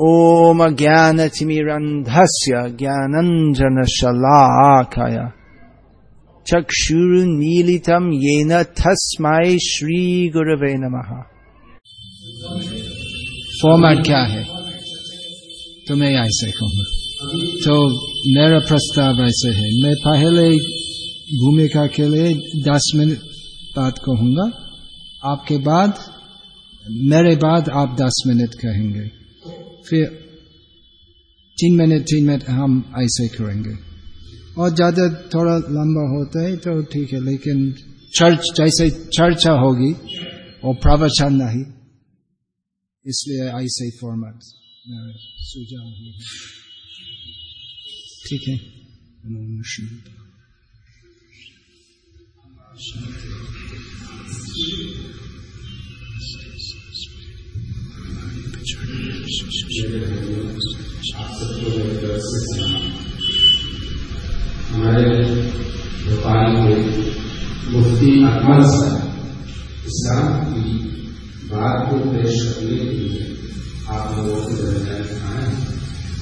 ओम ज्ञानतिमिरन्धस्य ज्ञानञ्जनशलाकय। चक्षुरुन्मीलितं येन तस्मै श्रीगुरवे नमः। फॉर्मेट क्या है? तो मैं ऐसे कहूँ तो मेरा प्रस्ताव ऐसे है। मैं पहले भूमिका के लिए दस मिनट बात कहूँगा। आपके बाद, मेरे बाद आप दस मिनट कहेंगे। फिर तीन मिनट तीन मिनट हम ऐसे करेंगे। और ज़्यादा थोड़ा लंबा होता है तो ठीक है, लेकिन चर्च जैसे चर्चा होगी, और प्रवचन नहीं। इसलिए ऐसे फॉर्मेट सुझाव ठीक है? हमारे भोपाल के मुफ्ती अकमल साहब इस्लाम की बात को पेश करने के लिए आप लोगों को जानकारी आए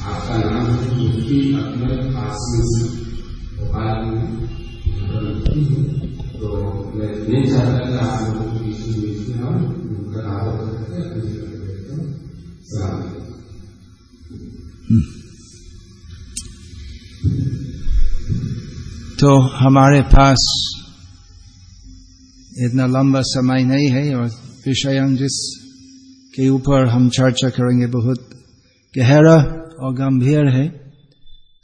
आपका नाम है मुफ्ती अकमल आसिम भोपाल में हूँ तो मैं ये चाहता कि आप लोगों को बीच में बीच में हम उनका दावा करके अपनी जगह देते हैं सलाम तो हमारे पास इतना लंबा समय नहीं है और विषय जिस के ऊपर हम चर्चा करेंगे बहुत गहरा और गंभीर है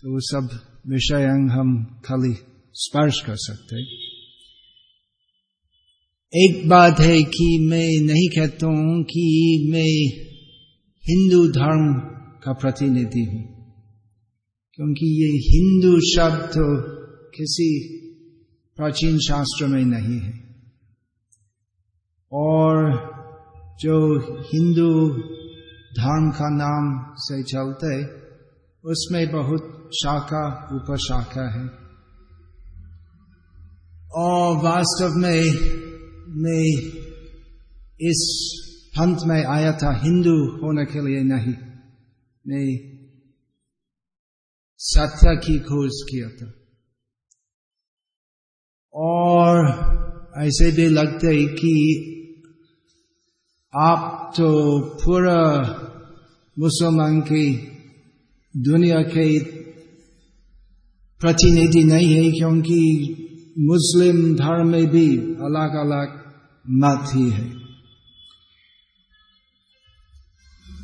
तो वो सब विषय हम खाली स्पर्श कर सकते हैं। एक बात है कि मैं नहीं कहता हूँ कि मैं हिंदू धर्म का प्रतिनिधि हूँ। क्योंकि ये हिंदू शब्द तो किसी प्राचीन शास्त्र में नहीं है। और जो हिंदू धर्म का नाम से चलते, उसमें बहुत शाखा, उपशाखा है। और वास्तव में मैं इस पंथ में आया था हिंदू होने के लिए नहीं मैं सत्य की खोज किया था और ऐसे भी लगते है कि आप तो पूरा मुसलमान की दुनिया के प्रतिनिधि नहीं है क्योंकि मुस्लिम धर्म में भी अलग अलग मत ही है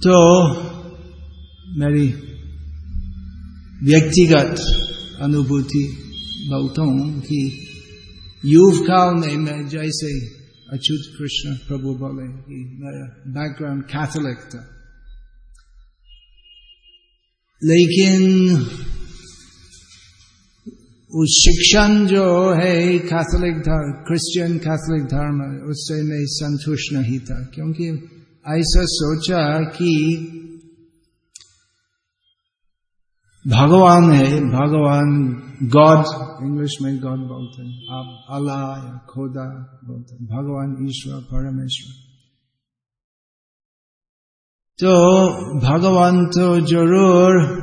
तो मेरी व्यक्तिगत अनुभूति बोलता हूँ कि युव काल में मैं जैसे अच्युत कृष्ण प्रभु बोले कि मेरा बैकग्राउंड कैथोलिक था। लेकिन उस शिक्षण जो है कैथोलिक धर्म क्रिश्चियन कैथोलिक धर्म, उससे मैं संतुष्ट नहीं था, क्योंकि ऐसा सोचा कि भगवान है, भगवान गॉड इंग्लिश में गॉड बोलते हैं। आप अल्लाह या खोदा बोलते हैं। भगवान ईश्वर, परमेश्वर। तो भगवान तो ज़रूर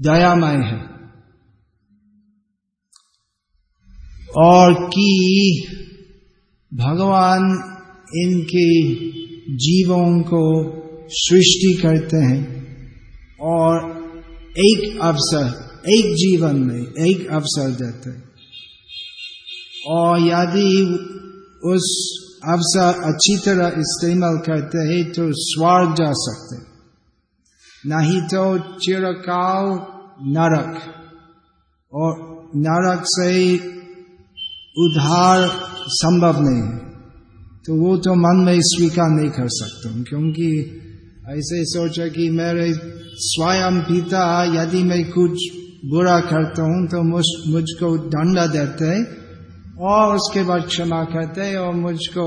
दयामय है। और कि भगवान इनके जीवों को सृष्टि करते हैं और एक अवसर, एक जीवन में एक अवसर देते हैं। और यदि उस अवसर अच्छी तरह इस्तेमाल करते हैं तो स्वर्ग जा सकते नहीं तो चिरकाल नरक। और नरक से उधार संभव नहीं है। तो वो तो मन में स्वीकार नहीं कर सकता। क्योंकि ऐसे सोचा कि मेरे स्वयं पिता, यदि मैं कुछ बुरा करता हूँ तो मुझ, मुझको दंड देते और उसके बाद क्षमा करते और मुझको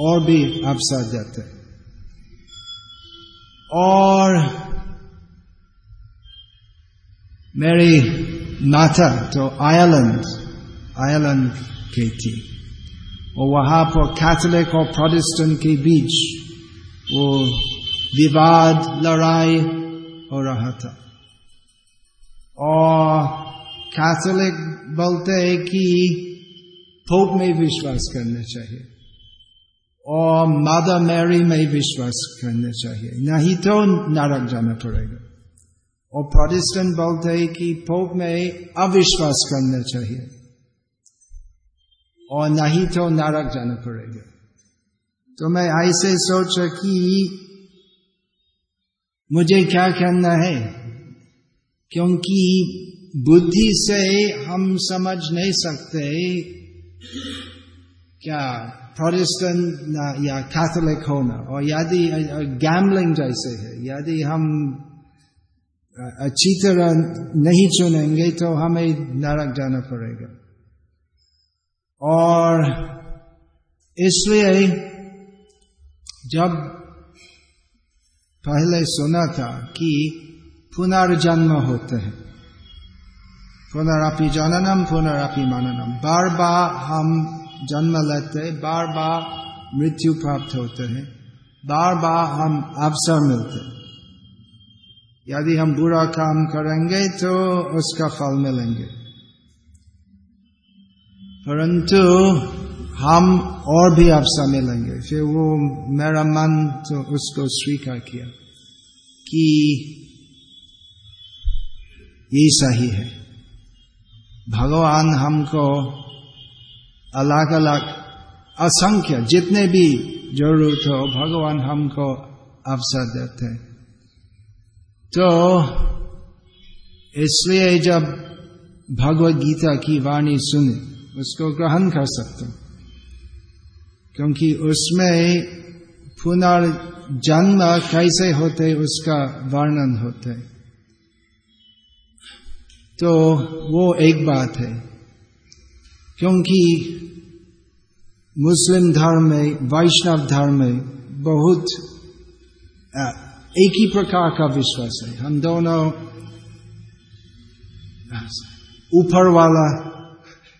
और भी अवसर देते और मेरी माता तो आयरलैंड आयरलैंड की थी। और वहाँ पर कैथोलिक और प्रोटेस्टेंट के बीच वो विवाद, लड़ाई हो रहा था। और कैथोलिक बोलते हैं कि पोप में विश्वास करना चाहिए और मदर मैरी में विश्वास करना चाहिए। नहीं तो नरक जाना पड़ेगा। और प्रोटेस्टेंट बोलते हैं कि पोप में अविश्वास करना चाहिए। और नहीं तो नरक जाना पड़ेगा तो मैं ऐसे सोचा कि मुझे क्या करना है? क्योंकि बुद्धि से हम समझ नहीं सकते क्या प्रोटेस्टेंट या कैथोलिक होना और यदि गैमलिंग जैसे है, यदि हम अच्छी तरह नहीं चुनेंगे तो हमें नरक जाना पड़ेगा और इसलिए जब पहले सुना था कि पुनर्जन्म होते हैं, पुनरापि जननम, पुनरापि मननम बार बार हम जन्म लेते हैं बार बार मृत्यु प्राप्त होते हैं बार बार हम अवसर मिलते यदि हम बुरा काम करेंगे तो उसका फल मिलेंगे। परंतु हम और भी अवसर मिलेंगे फिर वो मेरा मन तो उसको स्वीकार किया कि ये सही है। भगवान हमको अलग अलग असंख्य, जितने भी ज़रूरत हो, भगवान हमको अवसर देते तो इसलिए जब भगवत गीता की वाणी सुने उसको ग्रहण कर सकते क्योंकि उसमें पुनर्जन्म कैसे होते उसका वर्णन होते तो वो एक बात है। क्योंकि मुस्लिम धर्म में, वैष्णव धर्म में बहुत एक ही प्रकार का विश्वास है। हम दोनों ऊपर वाला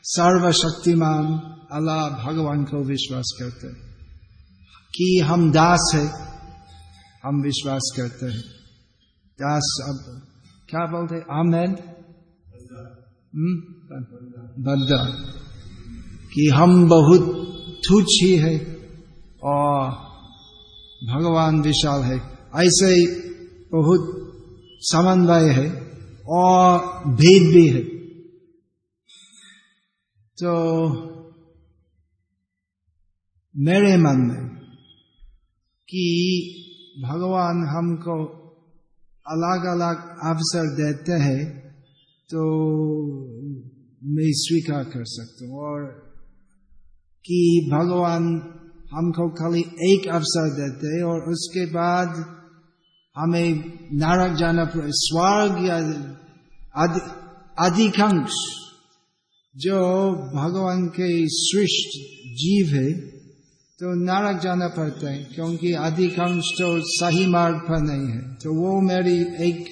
सर्वशक्तिमान अल्लाह भगवान को विश्वास करते हैं कि हम दास है, हम विश्वास करते हैं। दास अब क्या बोलते आमेन। बद्दा कि हम बहुत तुच्छ ही है और भगवान विशाल है। ऐसे बहुत समन्वय है और भेद भी है। तो मेरे मन में कि भगवान हमको अलग अलग अवसर देते हैं तो मैं स्वीकार कर सकता हूँ। और कि भगवान हमको खाली एक अवसर देते हैं और उसके बाद हमें नारक जाना स्वर्ग या अधिकांश जो भगवान के सृष्ट जीव है तो नारक जाना पड़ता है, क्योंकि अधिकांश तो सही मार्ग पर नहीं है। तो वो मेरी एक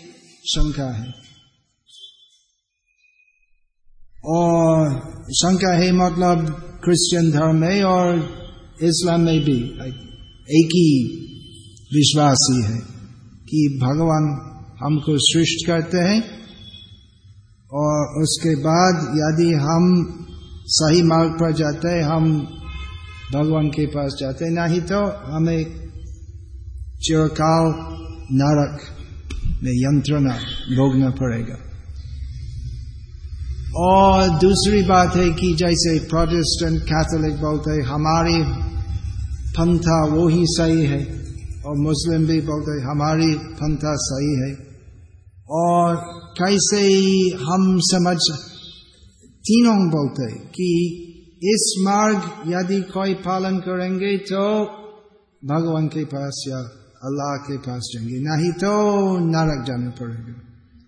शंका है। और शंका है मतलब क्रिश्चियन धर्म में और इस्लाम में भी एक ही विश्वास ही है कि भगवान हमको सृष्ट करते हैं और उसके बाद यदि हम सही मार्ग पर जाते हम भगवान के पास जाते नहीं तो हमें चिरकाल नरक में यंत्रणा भोगना पड़ेगा। और दूसरी बात है कि जैसे प्रोटेस्टेंट कैथोलिक बोलते हैं, हमारी पंथा वो ही सही है, और मुस्लिम भी बोलते हैं, हमारी पंथा सही है। और कैसे हम समझ, तीनों बोलते कि इस मार्ग यदि कोई पालन करेंगे तो भगवान के पास या अल्लाह के पास जाएँगे, नहीं तो नरक जाना पड़ेगा।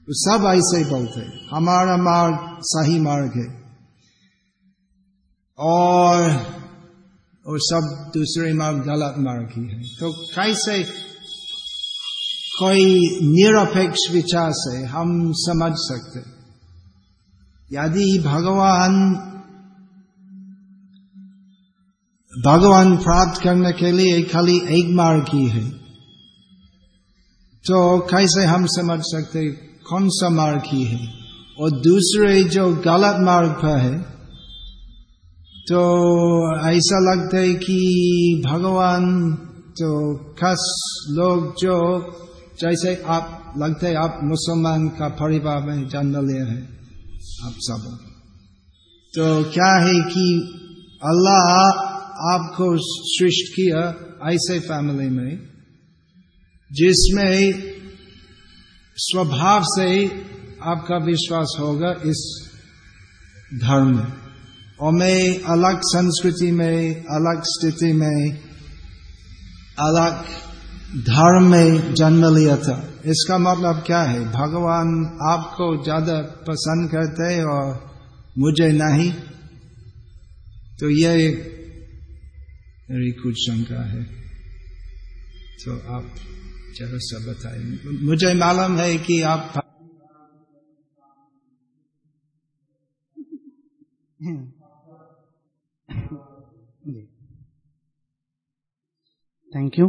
तो सब ऐसे ही बोलते हमारा मार्ग सही मार्ग है। और और सब दूसरे मार्ग गलत मार्ग ही है। तो कैसे कोई निरपेक्ष विचार से हम समझ सकते। यदि भगवान भगवान प्राप्त करने के लिए खाली एक मार्ग ही है तो कैसे हम समझ सकते कौन सा मार्ग ही है? और दूसरे जो गलत मार्ग पर है तो ऐसा लगता है कि भगवान तो खास लोग जो जैसे आप लगते है आप मुसलमान का परिवार में जन्म लिया है, आप सब। तो क्या है कि अल्लाह आपको सृष्ट किया ऐसे फैमिली में, जिसमें स्वभाव से आपका विश्वास होगा इस धर्म में। और मैं अलग संस्कृति में, अलग स्थिति में, अलग धर्म में जन्म लिया था इसका मतलब क्या है? भगवान आपको ज़्यादा पसंद करते हैं और मुझे नहीं? तो ये मेरी कुछ शंका है। तो आप चलो सब बताए। मुझे मालूम है कि आप थैंक यू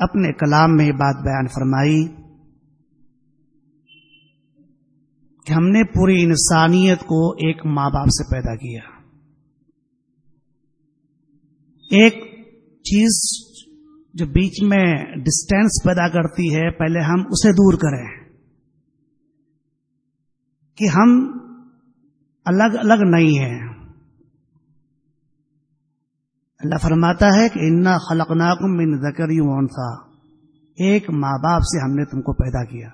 अपने कलाम में बात बयान फरमाई कि हमने पूरी इंसानियत को एक माँ बाप से पैदा किया। एक चीज़ जो बीच में डिस्टेंस पैदा करती है, पहले हम उसे दूर करें कि हम अलग अलग नहीं हैं। अल्लाह फरमाता है कि इन्ना खलकनाकुम मिन जकरी एक माँ बाप से हमने तुमको पैदा किया।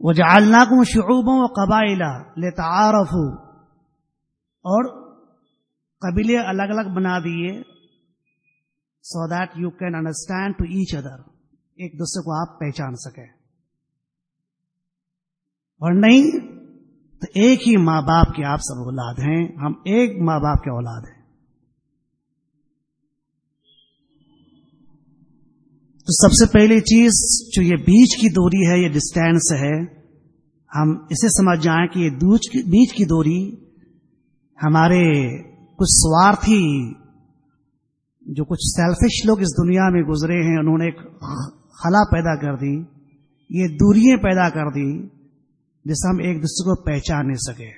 वो जालनाकुम शुबों व कबाइला ले तारफू और कबीले अलग अलग बना दिए so that you can understand to each other एक दूसरे को आप पहचान सके। और नहीं तो एक ही माँ बाप के आप सब औलाद हैं, हम एक माँ बाप के औलाद हैं। तो सबसे पहली चीज़ जो ये बीच की दूरी है, ये डिस्टेंस है, हम इसे समझ जाएँ कि ये बीच की दूरी हमारे कुछ स्वार्थी, जो कुछ सेल्फिश लोग इस दुनिया में गुजरे हैं, उन्होंने एक खला पैदा कर दी, ये दूरियाँ पैदा कर दी जिससे हम एक दूसरे को पहचान नहीं सके।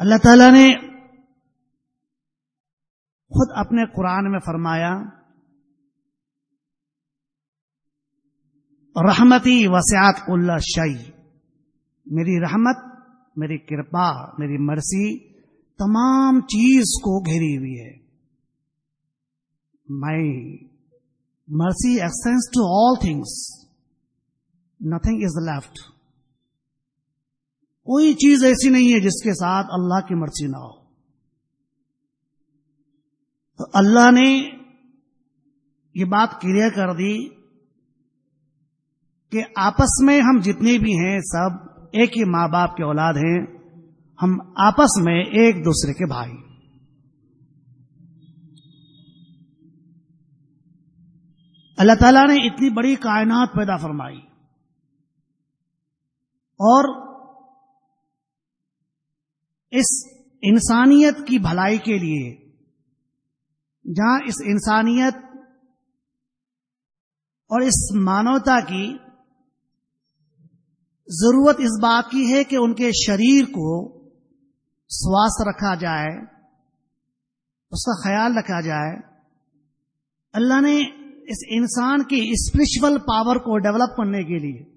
अल्लाह ताला ने खुद अपने कुरान में फरमाया, रहमती वसियात उल्ला शई। मेरी रहमत, मेरी कृपा, मेरी मर्सी तमाम चीज़ को घेरी हुई है। My mercy extends to all things nothing is left कोई चीज़ ऐसी नहीं है जिसके साथ अल्लाह की मर्ज़ी ना हो। तो अल्लाह ने ये बात क्लियर कर दी कि आपस में हम जितने भी हैं, सब एक ही माँ बाप के औलाद हैं। हम आपस में एक दूसरे के भाई। अल्लाह ताला ने इतनी बड़ी कायनात पैदा फरमाई। और इस इंसानियत की भलाई के लिए, जहाँ इस इंसानियत और इस मानवता की ज़रूरत इस बात की है कि उनके शरीर को स्वास्थ्य रखा जाए, उसका ख्याल रखा जाए। अल्लाह ने इस इंसान की स्पिरिचुअल पावर को डेवलप करने के लिए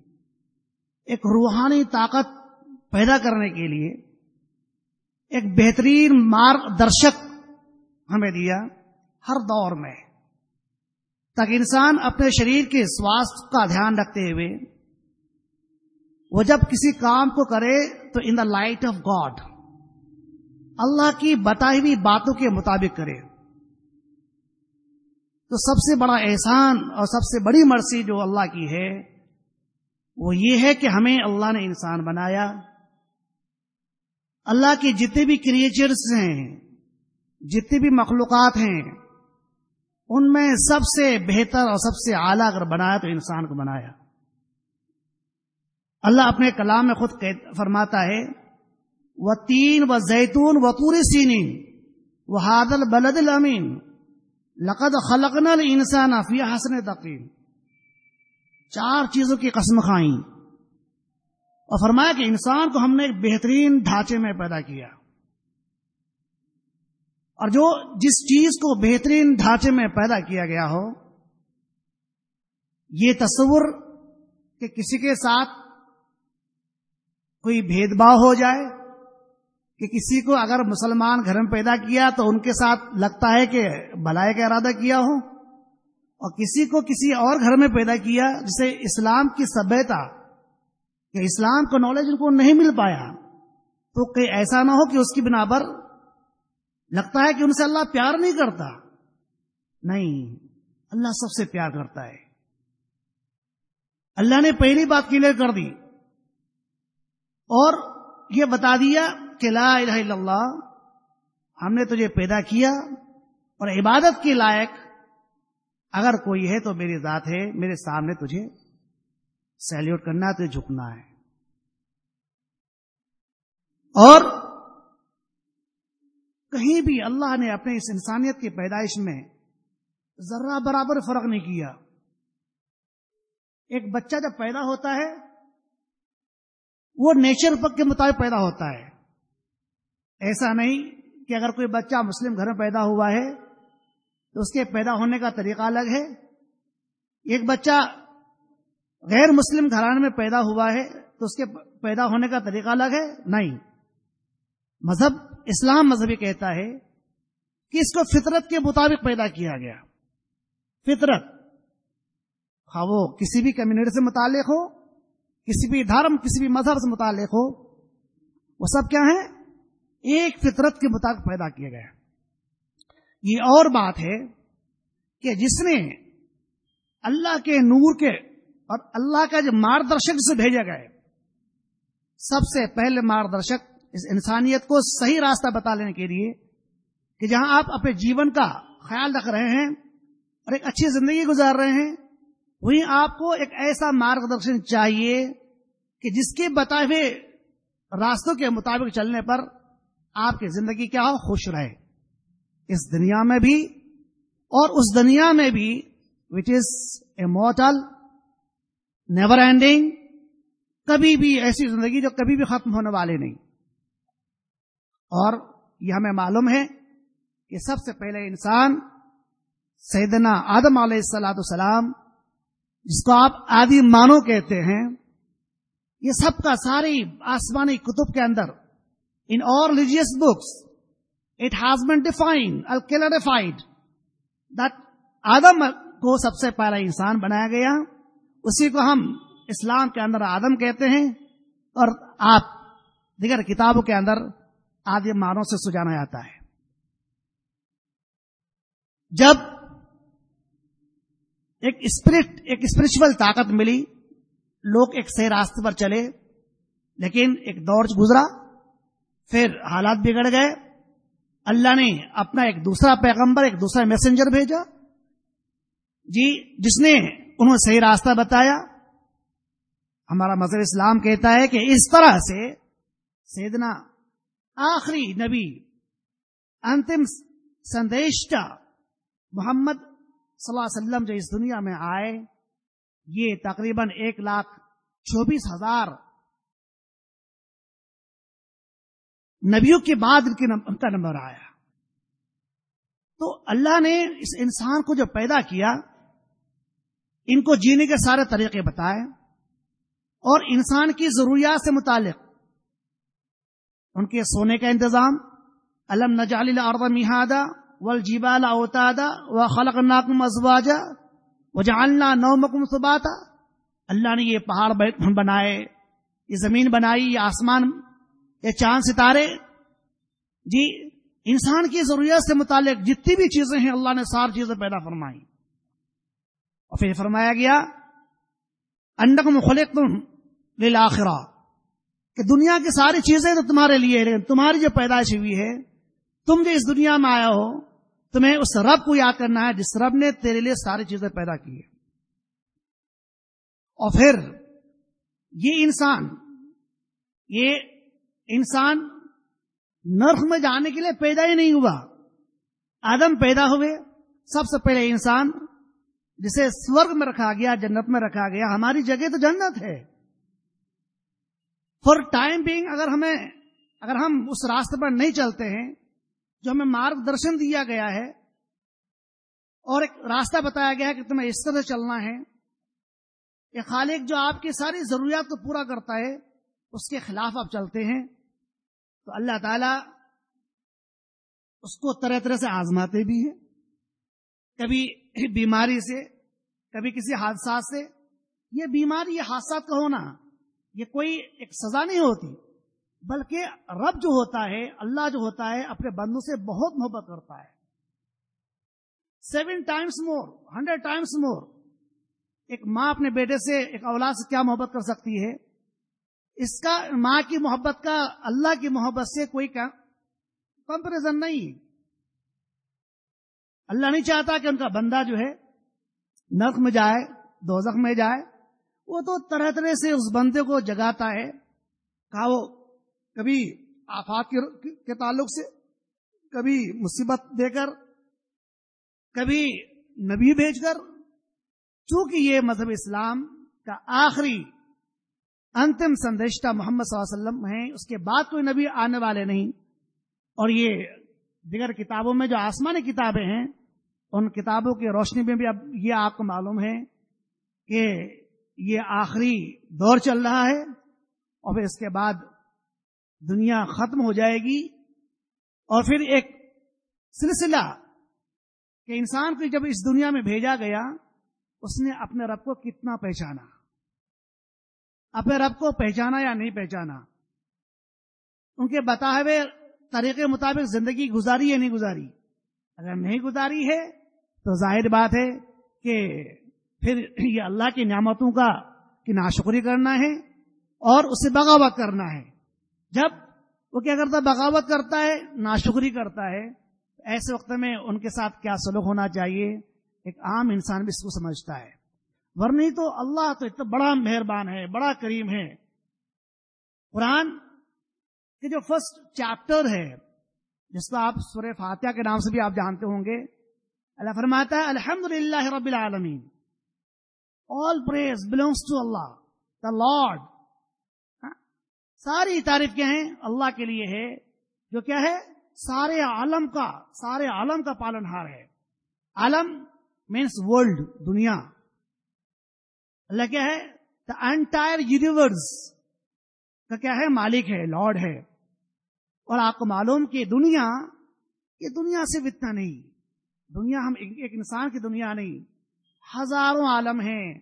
एक रूहानी ताकत पैदा करने के लिए एक बेहतरीन मार्गदर्शक हमें दिया हर दौर में, ताकि इंसान अपने शरीर के स्वास्थ्य का ध्यान रखते हुए, वो जब किसी काम को करे तो in the light of God Allah की बताई हुई बातों के मुताबिक करे। तो सबसे बड़ा एहसान और सबसे बड़ी मर्सी जो अल्लाह की है वो ये है कि हमें अल्लाह ने इंसान बनाया। अल्लाह के जितने भी क्रिएचर्स हैं, जितने भी मखलूकत हैं, उनमें सबसे बेहतर और सबसे आला अगर बनाया तो इंसान को बनाया। अल्लाह अपने कलाम में खुद फरमाता है वह तीन व जैतून व पूरी सीनीन व हादल बलदिल अमीन, लकद खलकनल इंसान अफी हसन तकीम। चार चीज़ों की कसम खाई। और फरमाया कि इंसान को हमने एक बेहतरीन ढांचे में पैदा किया। और जो जिस चीज़ को बेहतरीन ढांचे में पैदा किया गया हो, ये तस्वुर कि किसी के साथ कोई भेदभाव हो जाए, कि किसी को अगर मुसलमान घर में पैदा किया तो उनके साथ लगता है कि भलाई का इरादा किया हो। और किसी को किसी और घर में पैदा किया, जिसे इस्लाम की सभ्यता कि इस्लाम का नॉलेज उनको नहीं मिल पाया तो कहीं ऐसा ना हो कि उसकी बिना पर लगता है कि उनसे अल्लाह प्यार नहीं करता। नहीं, अल्लाह सबसे प्यार करता है। अल्लाह ने पहली बात क्लियर कर दी और यह बता दिया कि ला हमने तुझे पैदा किया और इबादत के लायक अगर कोई है तो मेरी जात है, मेरे सामने तुझे सैल्यूट करना है, तुझे झुकना है। और कहीं भी अल्लाह ने अपने इस इंसानियत की पैदाइश में जर्रा बराबर फ़र्क नहीं किया। एक बच्चा जब पैदा होता है, वो नेचर के मुताबिक पैदा होता है। ऐसा नहीं कि अगर कोई बच्चा मुस्लिम घर में पैदा हुआ है तो उसके पैदा होने का तरीका अलग है। एक बच्चा गैर मुस्लिम घराने में पैदा हुआ है तो उसके पैदा होने का तरीका अलग है? नहीं। मज़हब, इस्लाम मज़हब कहता है कि इसको फितरत के मुताबिक पैदा किया गया। फितरत। हाँ वो किसी भी कम्युनिटी से मुतालिक हो, किसी भी धर्म, किसी भी मज़हब से मुतालिक हो, वो सब क्या है? एक फितरत के मुताबिक पैदा किया गया। ये और बात है कि जिसने अल्लाह के नूर के और अल्लाह का जो मार्गदर्शक से भेजा गया सबसे पहले मार्गदर्शक इस इंसानियत को सही रास्ता बता लेने के लिए कि जहाँ आप अपने जीवन का ख्याल रख रहे हैं और एक अच्छी ज़िंदगी गुजार रहे हैं, वहीं आपको एक ऐसा मार्गदर्शन चाहिए कि जिसके बताए हुए रास्तों के मुताबिक चलने पर आपकी ज़िंदगी क्या हो, खुश रहे। इस दुनिया में भी और उस दुनिया में भी which is a mortal never ending कभी भी ऐसी ज़िंदगी जो कभी भी खत्म होने वाली नहीं। और यह हमें मालूम है कि सबसे पहले इंसान सैदना आदम सलाम, जिसको आप आदि मानो कहते हैं, ये सबका सारी आसमानी कुतुब के अंदर इन और religious books it has been defined clarified that आदम को सबसे पहला इंसान बनाया गया। उसी को हम इस्लाम के अंदर आदम कहते हैं और आप दिगर किताबों के अंदर आदि मानव से सुझाना जाता है। जब एक स्पिरिट एक स्पिरिचुअल ताकत मिली, लोग एक सही रास्ते पर चले, लेकिन एक दौर गुजरा, फिर हालात बिगड़ गए अल्लाह ने अपना एक दूसरा पैगंबर, एक दूसरा मैसेंजर भेजा। जी, जिसने उन्हें सही रास्ता बताया। हमारा मज़हब इस्लाम कहता है कि इस तरह से सेदना आखिरी नबी, अंतिम संदेशा मोहम्मद वसल्लम जो इस दुनिया में आए, ये तकरीबन एक लाख चौबीस हज़ार नबियों के बाद इनके उनका नंबर आया। तो अल्लाह ने इस इंसान को जो पैदा किया, इनको जीने के सारे तरीके बताए और इंसान की जरूरियात से मुतालिक उनके सोने का इंतज़ाम अलम नजाल अर्द मिहादा वल जीबाल अवतादा व खलक नाकुम अजवाजा व जालना नौमकुम सुबाता। अल्लाह ने ये पहाड़ बनाए, ये ज़मीन बनाई, ये आसमान ये चाँद सितारे। जी, इंसान की ज़रूरत से मुतालिक जितनी भी चीज़ें हैं, अल्लाह ने सारी चीज़ें पैदा फरमाई। और फिर फरमाया गया अंडक मुखलिक तुम आखिरा कि दुनिया की सारी चीज़ें तो तुम्हारे लिए लेकिन तुम्हारी जो पैदाइश हुई है, तुम जो इस दुनिया में आया हो, तुम्हें उस रब को याद करना है, जिस रब ने तेरे लिए सारी चीज़ें पैदा की है। और फिर, ये इंसान, ये इंसान नर्क में जाने के लिए पैदा ही नहीं हुआ। आदम पैदा हुए। सबसे पहले इंसान जिसे स्वर्ग में रखा गया, जन्नत में रखा गया, हमारी जगह तो जन्नत है। फॉर टाइम बींग अगर हमें, अगर हम उस रास्ते पर नहीं चलते हैं, जो हमें मार्गदर्शन दिया गया है, और एक रास्ता बताया गया है कि तुम्हें इस तरह चलना है, ये खालिक जो आपकी सारी जरूरियात को पूरा करता है, उसके खिलाफ आप चलते हैं। तो अल्लाह ताला उसको तरह तरह से आजमाते भी हैं। कभी बीमारी से, कभी किसी हादसा से, ये बीमारी, ये हादसा का होना, ये कोई एक सजा नहीं होती, बल्कि रब जो होता है, अल्लाह जो होता है, अपने बंदों से बहुत मोहब्बत करता है। Seven times more, hundred times more, एक माँ अपने बेटे से एक औलाद से क्या मोहब्बत कर सकती है? इसका माँ की मोहब्बत का अल्लाह की मोहब्बत से कोई कंपेरिजन नहीं। अल्लाह नहीं चाहता कि उनका बंदा जो है नर्क में जाए दोजख में जाए। वो तो तरह तरह से उस बंदे को जगाता है। कहा वो कभी आफात के, के ताल्लुक से कभी मुसीबत देकर कभी नबी भेजकर चूँकि ये मज़हब इस्लाम का आखिरी अंतिम संदेशता मोहम्मद वसल्लम है, उसके बाद कोई नबी आने वाले नहीं। और ये दिगर किताबों में जो आसमानी किताबें हैं, उन किताबों की रोशनी में भी अब ये आपको मालूम है कि ये आखिरी दौर चल रहा है, और फिर इसके बाद दुनिया खत्म हो जाएगी। और फिर एक सिलसिला कि इंसान को जब इस दुनिया में भेजा गया, उसने अपने रब को कितना पहचाना। अपने रब को पहचाना या नहीं पहचाना? उनके बताए हुए तरीके मुताबिक ज़िंदगी गुजारी या नहीं गुजारी। अगर नहीं गुजारी है तो ज़ाहिर बात है कि फिर ये अल्लाह की नियामतों का, की नाशुक्री करना है और उससे बगावत करना है। जब वो क्या करता है? बगावत करता है, नाशुक्री करता है, ऐसे वक्त में उनके साथ क्या सलूक होना चाहिए? एक आम इंसान भी इसको समझता है। वरनी तो अल्लाह तो इतना बड़ा मेहरबान है, बड़ा करीम है। कुरान के जो फ़र्स्ट चैप्टर है, जिसका आप सुर फातिया के नाम से भी आप जानते होंगे, अल्लाह फरमाता है, अल्हम्दुलिल्लाह रब्बिल आलमीन। All praise belongs to Allah the lord सारी तारीफ़ क्या है? अल्लाह के लिए है, जो क्या है? सारे आलम का, सारे आलम का पालनहार है। आलम मीन्स वर्ल्ड दुनिया। अल्लाह क्या है? द एंटायर यूनिवर्स का क्या है? मालिक है लॉर्ड है। और आपको मालूम कि दुनिया ये दुनिया से इतना नहीं। दुनिया हम एक, एक इंसान की दुनिया नहीं। हज़ारों आलम हैं।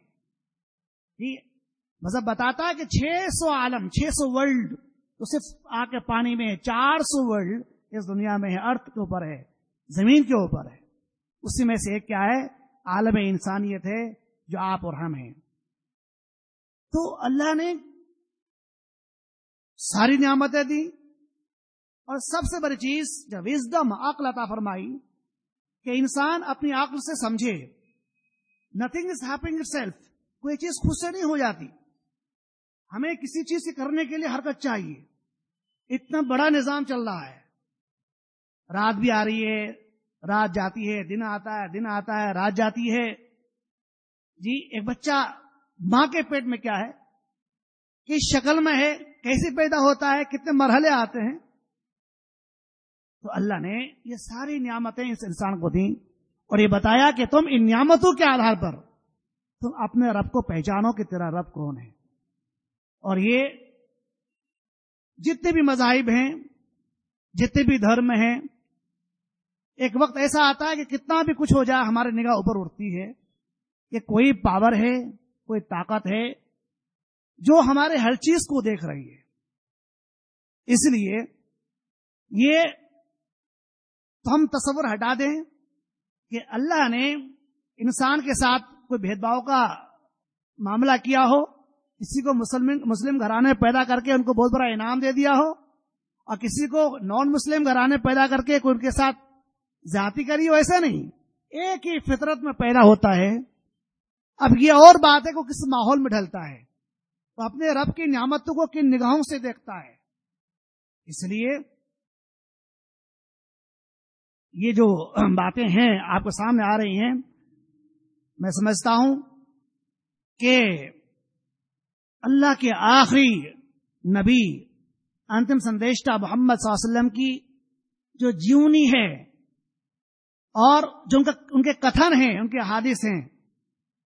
मतलब बताता है कि 600 आलम 600 वर्ल्ड तो सिर्फ़ आके पानी में 400 वर्ल्ड इस दुनिया में है। अर्थ के ऊपर है ज़मीन के ऊपर है। उसी में से एक क्या है? आलम इंसानियत है जो आप और हम हैं। तो अल्लाह ने सारी नियामतें दी और सबसे बड़ी चीज़, जब विजडम अक्ल अता फरमाई कि इंसान अपनी अक्ल से समझे। Nothing is happening itself कोई चीज़ खुद से नहीं हो जाती। हमें किसी चीज़ से करने के लिए हरकत चाहिए। इतना बड़ा निज़ाम चल रहा है। रात भी आ रही है, रात जाती है, दिन आता है, दिन आता है, रात जाती है। जी, एक बच्चा माँ के पेट में क्या है? किस शक्ल में है, कैसे पैदा होता है, कितने मरहले आते हैं? तो अल्लाह ने ये सारी नियामतें इस इंसान को दी और ये बताया कि तुम इन नियामतों के आधार पर, तुम अपने रब को पहचानो कि तेरा रब कौन है। और ये जितने भी मजाहिब हैं, जितने भी धर्म हैं, एक वक्त ऐसा आता है कि कितना भी कुछ हो जाए, हमारे निगाह ऊपर उठती है कि कोई पावर है कोई ताकत है, जो हमारे हर चीज़ को देख रही है। इसलिए ये तो हम तस्वर हटा दें कि अल्लाह ने इंसान के साथ कोई भेदभाव का मामला किया हो, किसी को मुस्लिम मुस्लिम घराने पैदा करके उनको बहुत बड़ा इनाम दे दिया हो, और किसी को नॉन मुस्लिम घराने पैदा करके कोई उनके साथ जाति करी हो, ऐसा नहीं। एक ही फितरत में पैदा होता है अब ये और बात है को किस माहौल में ढलता है। तो अपने रब की नियामतों को किन निगाहों से देखता है। इसलिए ये जो बातें हैं आपके सामने आ रही हैं, मैं समझता हूँ कि अल्लाह के आखिरी नबी, अंतिम संदेशता मोहम्मद वसल्लम की जो जीवनी है और जो उनका, उनके कथन हैं, उनके हादिस हैं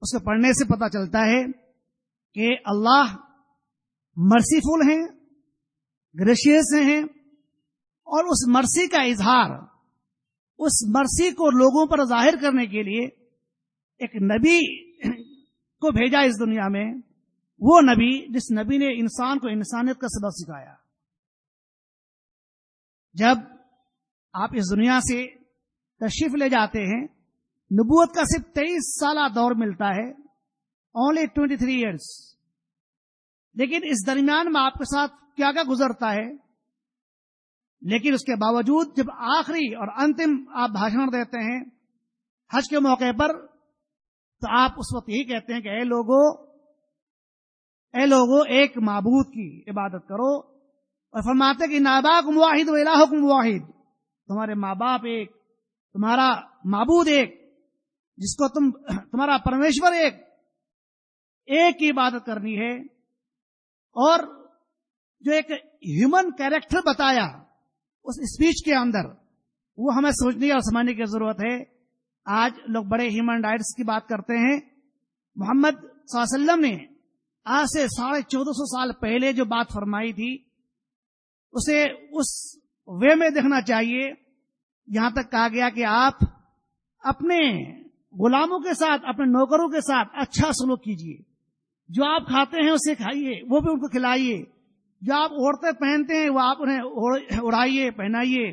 उसको पढ़ने से पता चलता है कि अल्लाह मर्सीफुल हैं ग्रेशियस हैं, और उस मर्सी का इजहार, उस मर्सी को लोगों पर ज़ाहिर करने के लिए एक नबी को भेजा इस दुनिया में, वो नबी जिस नबी ने इंसान को इंसानियत का सबक सिखाया। जब आप इस दुनिया से तशरीफ़ ले जाते हैं नबूत का सिर्फ़ तेईस साल दौर मिलता है ओनली ट्वेंटी थ्री ईयर्स लेकिन इस दरमियान में आपके साथ क्या क्या गुजरता है? लेकिन उसके बावजूद जब आखिरी और अंतिम आप भाषण देते हैं, हज के मौके पर तो आप उस वक्त यही कहते हैं कि, ए लोगो ए लोगो, एक माबूद की इबादत करो और फरमाते कि नाबाक वाहिद वाहिद। तुम्हारे माँ बाप एक, तुम्हारा माबूद एक जिसको तुम, तुम्हारा परमेश्वर एक एक की इबादत करनी है, और जो एक ह्यूमन कैरेक्टर बताया, उस स्पीच के अंदर, वो हमें सोचने और समझने की ज़रूरत है। आज लोग बड़े ह्यूमन राइट्स की बात करते हैं। मोहम्मद वसल्लम ने आज से साढ़े चौदह सौ साल पहले जो बात फरमाई थी, उसे उस वे में देखना चाहिए। यहाँ तक कहा गया कि आप अपने गुलामों के साथ, अपने नौकरों के साथ अच्छा सलूक कीजिए। जो आप खाते हैं उसे खाइए, वो भी उनको खिलाइए। जो आप औरतें पहनते हैं, वो आप उन्हें उड़ाइए, पहनाइए।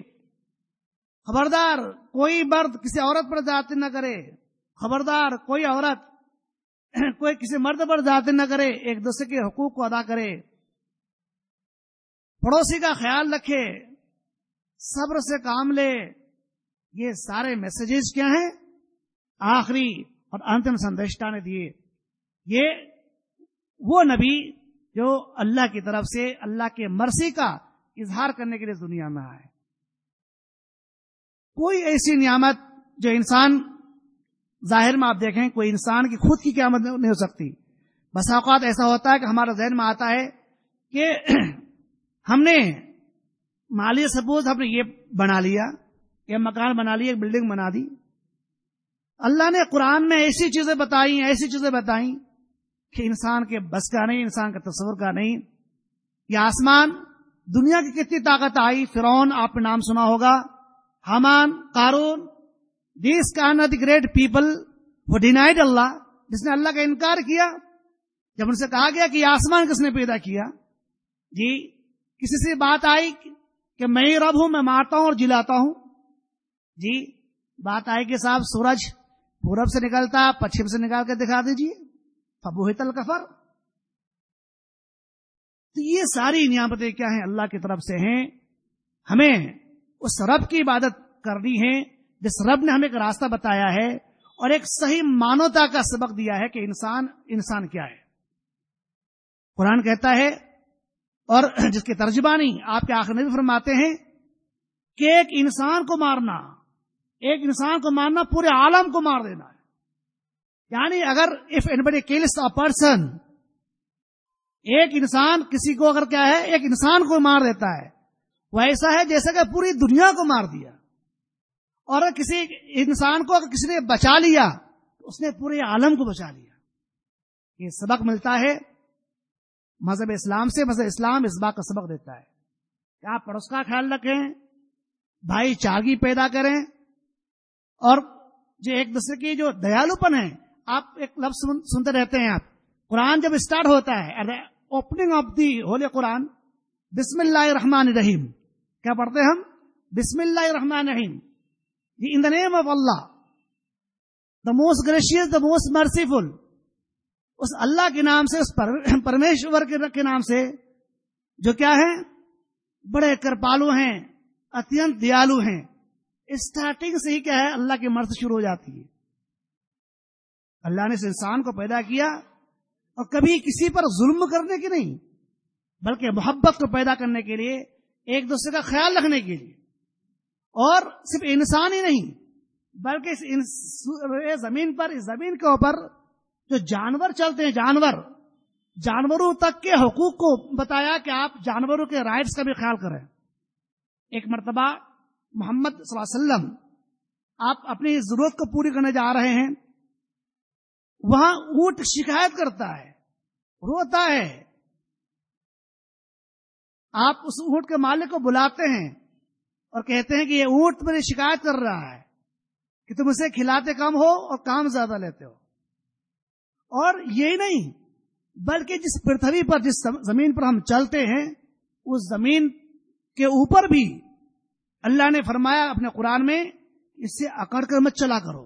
खबरदार, कोई मर्द किसी औरत पर जाते न करे। खबरदार, कोई औरत, कोई किसी मर्द पर जाते न करे, एक दूसरे के हकूक को अदा करे। पड़ोसी का ख्याल रखे, सब्र से काम ले। ये सारे मैसेजेस क्या हैं? आखिरी और अंतिम संदेशता ने दिए। ये, वो नबी जो अल्लाह की तरफ़ से, अल्लाह के मर्सी का इजहार करने के लिए दुनिया में आए। कोई ऐसी नियामत जो इंसान, ज़ाहिर में आप देखें, कोई इंसान की खुद की क्यामत नहीं हो सकती। बस अवकात ऐसा होता है कि हमारा जहन में आता है कि हमने माली सपोज़ हमने ये बना लिया, ये मकान बना लिया, एक बिल्डिंग बना दी। अल्लाह ने कुरान में ऐसी चीज़ें बताई, ऐसी चीज़ें बताई कि इंसान के बस का नहीं, इंसान के तस्वर का नहीं। ये आसमान, दुनिया की कितनी ताकत आई फिर आपने नाम सुना होगा, हमान, कारून दिस कान द ग्रेट पीपल, वो डिनाइड अल्लाह, जिसने अल्लाह का इनकार किया, जब उनसे कहा गया कि आसमान किसने पैदा किया? जी, किसी से बात आई कि मैं ही रब हूँ, मैं मारता हूँ और जिलाता हूँ? जी, बात आई कि साहब, सूरज पूरब से निकलता, पश्चिम से निकाल के दिखा दीजिए। फबुहितल कफर। तो ये सारी नियामतें क्या हैं? अल्लाह की तरफ़ से हैं। हमें उस रब की इबादत करनी है, जिस रब ने हमें एक रास्ता बताया है और एक सही मानवता का सबक दिया है कि इंसान इंसान क्या है। कुरान कहता है, और जिसकी तर्जबानी आपके आखिर में भी फरमाते हैं कि एक इंसान को मारना एक इंसान को मारना पूरे आलम को मार देना है। यानी अगर if anybody kills a person एक इंसान किसी को अगर क्या है, एक इंसान को मार देता है वैसा है जैसे कि पूरी दुनिया को मार दिया। और अगर किसी इंसान को अगर किसी ने बचा लिया तो उसने पूरे आलम को बचा लिया। ये सबक मिलता है, मज़हब इस्लाम से, मज़हब इस्लाम इस बात का सबक देता है। कि आप पड़ोस का ख्याल रखें, भाई चारगी पैदा करें और जो एक दूसरे की जो दयालुपन है आप एक लफ्ज सुन, सुनते रहते हैं आप। कुरान जब स्टार्ट होता है ओपनिंग ऑफ़ दी होले कुरान बिस्मिल्लाह रहमान रहीम क्या पढ़ते हैं हम? बिस्मिल्लाह रहमान रहीम in the name of Allah the most gracious the most merciful उस अल्लाह के नाम से उस परमेश्वर के, के नाम से जो क्या है? बड़े कृपालु हैं अत्यंत दयालु हैं। स्टार्टिंग से ही क्या है, अल्लाह की मर्द शुरू हो जाती है। अल्लाह ने इस इंसान को पैदा किया और कभी किसी पर जुल्म करने की नहीं, बल्कि मोहब्बत को पैदा करने के लिए, एक दूसरे का ख्याल रखने के लिए। और सिर्फ़ इंसान ही नहीं, बल्कि इस ज़मीन पर, इस ज़मीन के ऊपर जो जानवर चलते हैं, जानवर, जानवरों तक के हकूक को बताया कि आप जानवरों के राइट्स का भी ख्याल करें। एक मरतबा मोहम्मद आप अपनी ज़रूरत को पूरी करने जा रहे हैं, वहाँ ऊट शिकायत करता है, रोता है। आप उस ऊँट के मालिक को बुलाते हैं और कहते हैं कि ये ऊँट मेरी शिकायत कर रहा है कि तुम इसे खिलाते कम हो और काम ज़्यादा लेते हो। और यही नहीं, बल्कि जिस पृथ्वी पर, जिस ज़मीन पर हम चलते हैं, उस ज़मीन के ऊपर भी अल्लाह ने फरमाया अपने कुरान में, इससे अकड़ कर मत चला करो।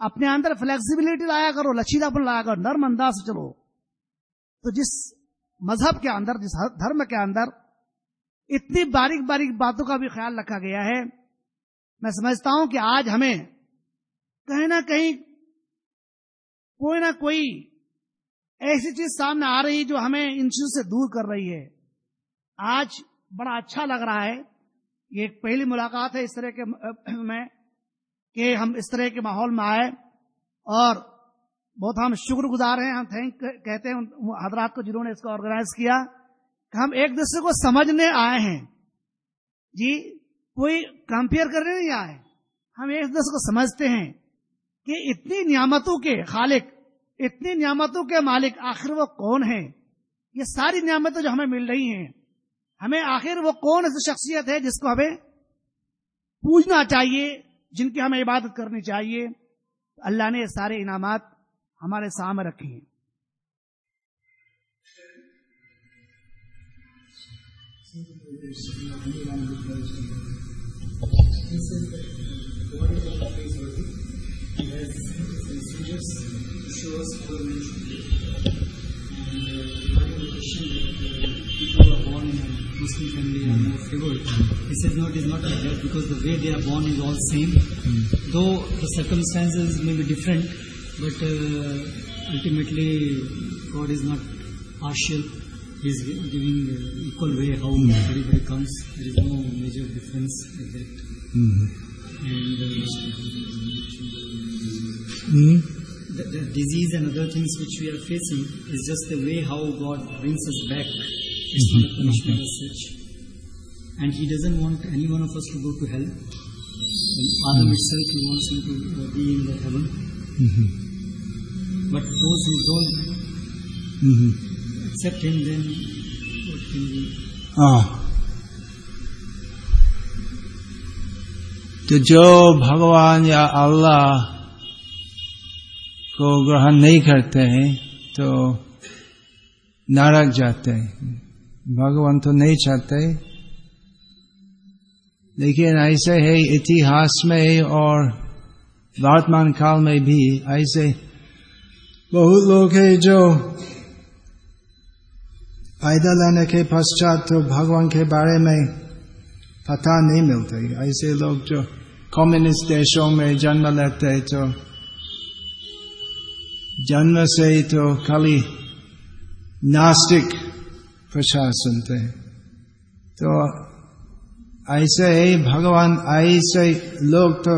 अपने अंदर फ्लेक्सिबिलिटी लाया करो, लचीलापन लाया करो नर्म अंदाज से चलो। तो जिस मज़हब के अंदर, जिस धर्म के अंदर इतनी बारीक बारीक बातों का भी ख्याल रखा गया है, मैं समझता हूँ कि आज हमें कहीं ना कहीं कोई ना कोई ऐसी चीज़ सामने आ रही जो हमें इन चीज़ों से दूर कर रही है। आज बड़ा अच्छा लग रहा है ये पहली मुलाकात है इस तरह के में, कि हम इस तरह के माहौल में आए, और बहुत हम शुक्रगुजार हैं, हम थैंक, कहते हैं हजरात को जिन्होंने इसको ऑर्गेनाइज किया, कि हम एक दूसरे को समझने आए हैं। जी, कोई कंपेयर करने नहीं आए। हम एक दूसरे को समझते हैं कि इतनी नियामतों के खालिक, इतनी नियामतों के मालिक आखिर वो कौन है? ये सारी नियामतें जो हमें मिल रही हैं हमें आखिर वो कौन सी शख्सियत है जिसको हमें पूजना चाहिए, जिनकी हमें इबादत करनी चाहिए? अल्लाह ने सारे इनामत हमारे सामने रखे हैं। Muslim family are more favored, he said no, it is not like that because the way they are born is all same. Though the circumstances may be different, but uh, ultimately God is not partial. He is giving uh, equal way how everybody comes. There is no major difference like that. And uh, the, the disease and other things which we are facing is just the way how God brings us back. It's not punishment as such. And He doesn't want any one of us to go to hell. And Adam itself, He wants him to uh, be in the heaven. But those who don't accept Him, then what can we? हाँ तो जो भगवान या अल्लाह को ग्रहण नहीं करते हैं तो नरक जाते हैं भगवान तो नहीं चाहते। लेकिन ऐसे है, इतिहास में और वर्तमान काल में भी ऐसे बहुत लोग हैं जो पैदा लेने के पश्चात तो भगवान के बारे में पता नहीं मिलता ऐसे लोग जो कम्युनिस्ट देशों में जन्म लेते हैं तो जन्म से ही तो खाली नास्तिक प्रचार सुनते हैं तो ऐसे ही भगवान, ऐसे लोग तो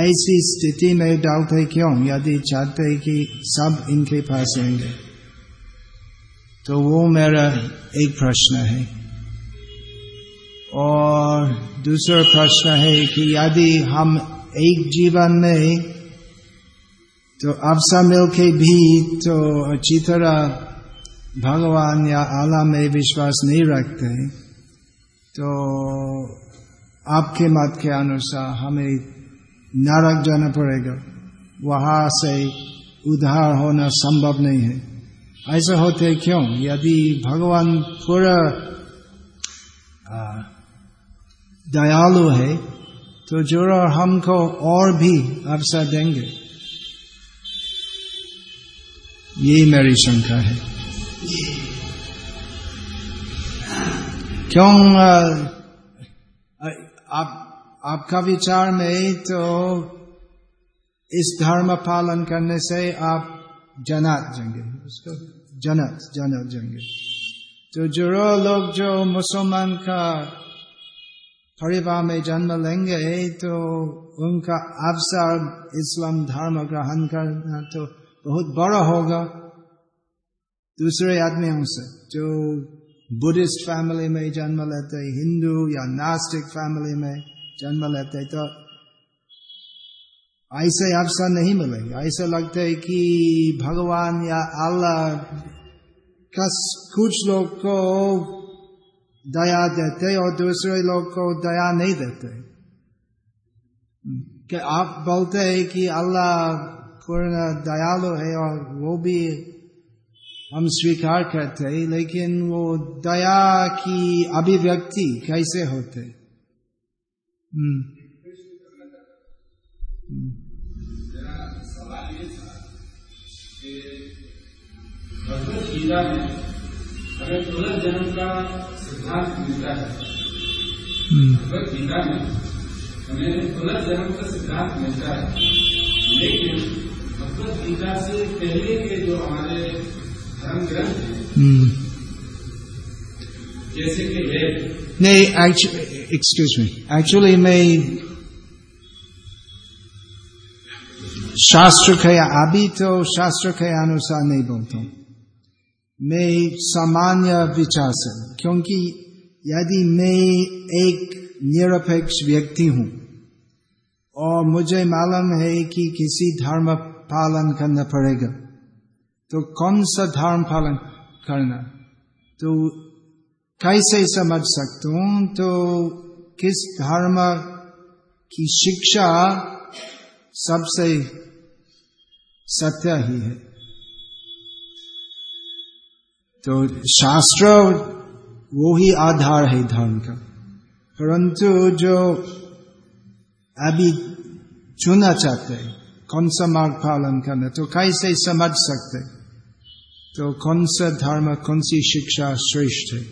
ऐसी स्थिति में डालते क्यों? यदि चाहते कि सब इनके पास आएँगे तो वो मेरा एक प्रश्न है। और दूसरा प्रश्न है कि यदि हम एक जीवन में तो आपसा मिल के भी तो अच्छी तरह भगवान या आला में विश्वास नहीं रखते तो आपके मत के अनुसार हमें नरक जाना पड़ेगा। वहाँ से उधार होना संभव नहीं है। ऐसा होते क्यों? यदि भगवान पूरा दयालु है तो ज़रूर हमको और भी अवसर देंगे। यही मेरी शंका है। क्यों आप, आपका विचार में तो इस धर्म पालन करने से आप जनात जाएँगे। उसको जनत जनत जाएँगे। तो जो लोग, जो मुसलमान का परिवार में जन्म लेंगे तो उनका अवसर इस्लाम धर्म ग्रहण करना तो बहुत बड़ा होगा। दूसरे आदमियों से जो बुद्धिस्ट फैमिली में जन्म लेते हिंदू या नास्टिक फैमिली में जन्म लेते तो ऐसे अवसर नहीं मिलेंगे। ऐसा लगता है कि भगवान या अल्लाह कस, कुछ लोग को दया देते और दूसरे लोग को दया नहीं देते। कि आप बोलते हैं कि अल्लाह पूर्ण दयालु है और वो भी हम स्वीकार करते हैं, लेकिन वो दया की अभिव्यक्ति कैसे होते? हम्म। पुनर्जन्म का सिद्धांत मिलता है सिद्धांत मिलता है लेकिन भगवत गीता से पहले के जो हमारे धर्म ग्रंथ हैं जैसे कि वेद नहीं एक्सक्यूज मी एक्चुअली मैं शास्त्र के अभी तो शास्त्र के अनुसार नहीं बोलता हूँ। मैं सामान्य विचार से, क्योंकि यदि मैं एक निरपेक्ष व्यक्ति हूँ, और मुझे मालूम है कि किसी धर्म पालन करना पड़ेगा तो कौन सा धर्म पालन करना? तो कैसे समझ सकता हूँ? तो किस धर्म की शिक्षा सबसे सत्य ही है? तो शास्त्र वो ही आधार है धर्म का। परंतु जो अभी चुना चाहते हैं कौन सा मार्ग पालन करना तो कैसे समझ सकते तो कौन सा धर्म कौन सी शिक्षा श्रेष्ठ है?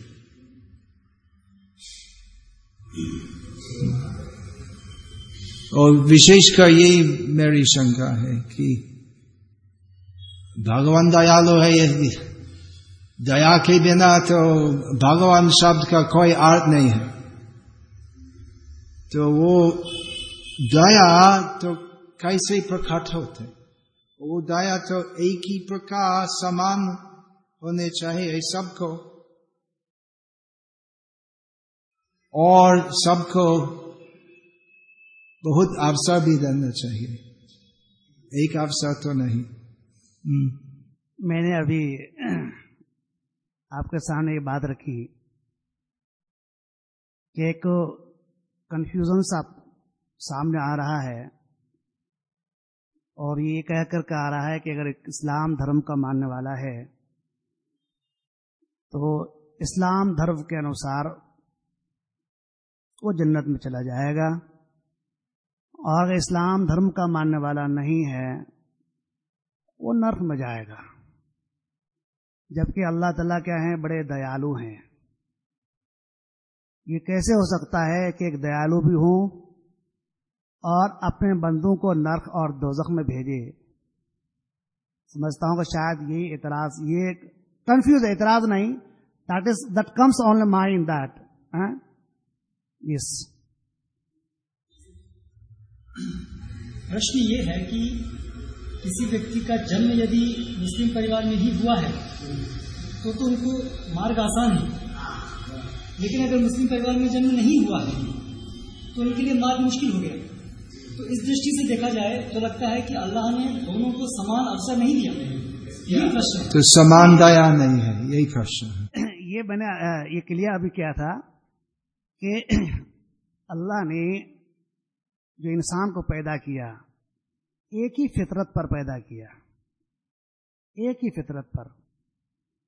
और विशेषकर यही मेरी शंका है कि भगवान दयालु है ये दया के बिना तो भगवान शब्द का कोई अर्थ नहीं है। तो वो दया तो कैसे प्रकट होते? वो दया तो एक ही प्रकार समान होने चाहिए सबको। और सबको बहुत अवसर भी देना चाहिए। एक अवसर तो नहीं। मैंने अभी आपके सामने एक बात रखी। कि एक कंफ्यूजन सा सामने आ रहा है। और ये कह कर के आ रहा है कि अगर इस्लाम धर्म का मानने वाला है तो इस्लाम धर्म के अनुसार वो जन्नत में चला जाएगा। और अगर इस्लाम धर्म का मानने वाला नहीं है, वो नर्क में जाएगा। जबकि अल्लाह ताला क्या है? बड़े दयालु हैं। ये कैसे हो सकता है कि एक दयालु भी हो और अपने बंदों को नर्क और दोजख में भेजे। समझता हूँ कि शायद ये इतराज, ये कंफ्यूज एतराज़ नहीं। That is that comes on mind that yes प्रश्न ये है कि किसी व्यक्ति का जन्म यदि मुस्लिम परिवार में ही हुआ है तो तो उनको मार्ग आसान है। लेकिन अगर मुस्लिम परिवार में जन्म नहीं हुआ है तो उनके लिए मार्ग मुश्किल हो गया। तो इस दृष्टि से देखा जाए तो लगता है कि अल्लाह ने दोनों को समान अवसर नहीं दिया। यही प्रश्न है। तो समान दया नहीं है यही प्रश्न है। ये मैंने ये क्लियर अभी क्या था कि अल्लाह ने जो इंसान को पैदा किया एक ही फितरत पर पैदा किया। एक ही फितरत पर।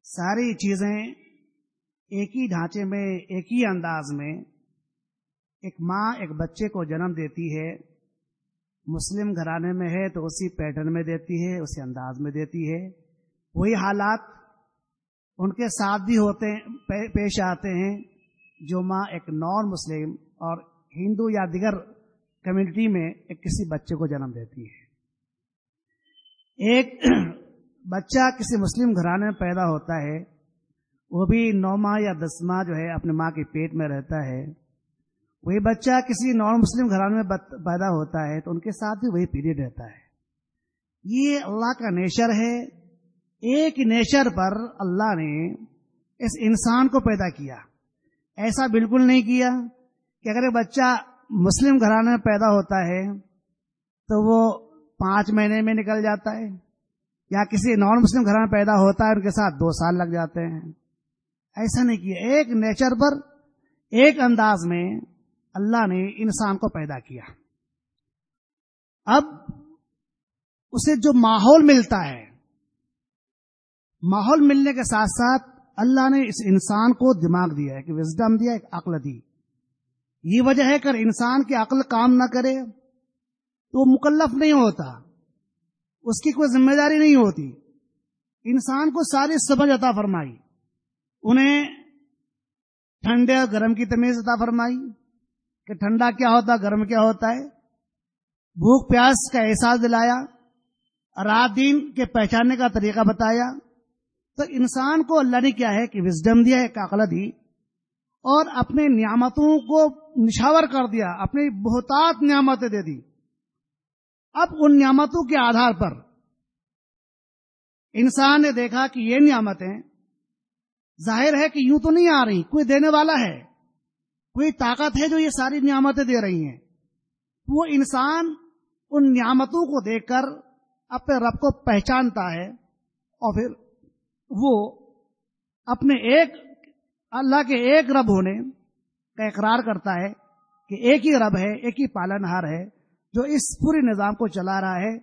सारी चीज़ें एक ही ढांचे में एक ही अंदाज में एक माँ एक बच्चे को जन्म देती है मुस्लिम घराने में है तो उसी पैटर्न में देती है उसी अंदाज में देती है। वही हालात उनके साथ भी होते पे, पेश आते हैं जो माँ एक नॉन मुस्लिम और हिंदू या दिगर कम्युनिटी में एक किसी बच्चे को जन्म देती है। एक बच्चा किसी मुस्लिम घराने में पैदा होता है वो भी नौ माह या दस माह जो है अपने माँ के पेट में रहता है। वही बच्चा किसी नॉन मुस्लिम घराने में पैदा होता है तो उनके साथ भी वही पीरियड रहता है। ये अल्लाह का नेचर है। एक नेचर पर अल्लाह ने इस इंसान को पैदा किया। ऐसा बिल्कुल नहीं किया कि अगर बच्चा मुस्लिम घराने में पैदा होता है तो वो पाँच महीने में निकल जाता है, या किसी नॉन मुस्लिम घर में पैदा होता है, उनके साथ दो साल लग जाते हैं। ऐसा नहीं किया। एक नेचर पर, एक अंदाज में अल्लाह ने इंसान को पैदा किया। अब उसे जो माहौल मिलता है, माहौल मिलने के साथ साथ अल्लाह ने इस इंसान को दिमाग दिया है कि विजडम दिया, एक अक्ल दी। ये वजह है कि इंसान की अक्ल काम ना करे तो वो मुकल्लफ नहीं होता, उसकी कोई ज़िम्मेदारी नहीं होती। इंसान को सारी समझ अता फरमाई, उन्हें ठंडे और गर्म की तमीज अता फरमाई कि ठंडा क्या होता है गर्म क्या होता है? भूख प्यास का एहसास दिलाया, रात दिन के पहचानने का तरीका बताया। तो इंसान को अल्लाह ने क्या है कि विजडम दिया है अकल दी और अपने नियामतों को निशावर कर दिया, अपनी बहुतात नियामतें दे दी। अब उन नियामतों के आधार पर इंसान ने देखा कि ये नियामतें, ज़ाहिर है कि यूँ तो नहीं आ रही, कोई देने वाला है। कोई ताकत है जो ये सारी नियामतें दे रही हैं? वो इंसान उन नियामतों को देखकर अपने रब को पहचानता है और फिर वो अपने एक, अल्लाह के एक रब होने का इकरार करता है कि एक ही रब है, एक ही पालनहार है, जो इस पूरे निज़ाम को चला रहा है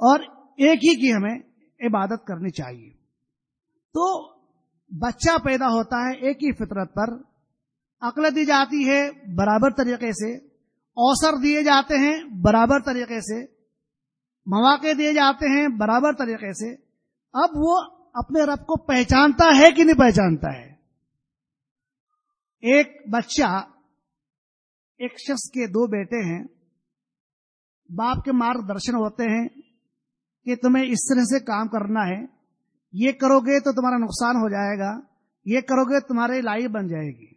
और एक ही की हमें इबादत करनी चाहिए। तो बच्चा पैदा होता है एक ही फितरत पर अकल दी जाती है बराबर तरीके से अवसर दिए जाते हैं बराबर तरीके से, मौके दिए जाते हैं बराबर तरीके से। अब वो अपने रब को पहचानता है कि नहीं पहचानता है। एक बच्चा, एक शख्स के दो बेटे हैं, बाप के मार्गदर्शन होते हैं कि तुम्हें इस तरह से काम करना है, ये करोगे तो तुम्हारा नुकसान हो जाएगा, ये करोगे तुम्हारी लाई बन जाएगी।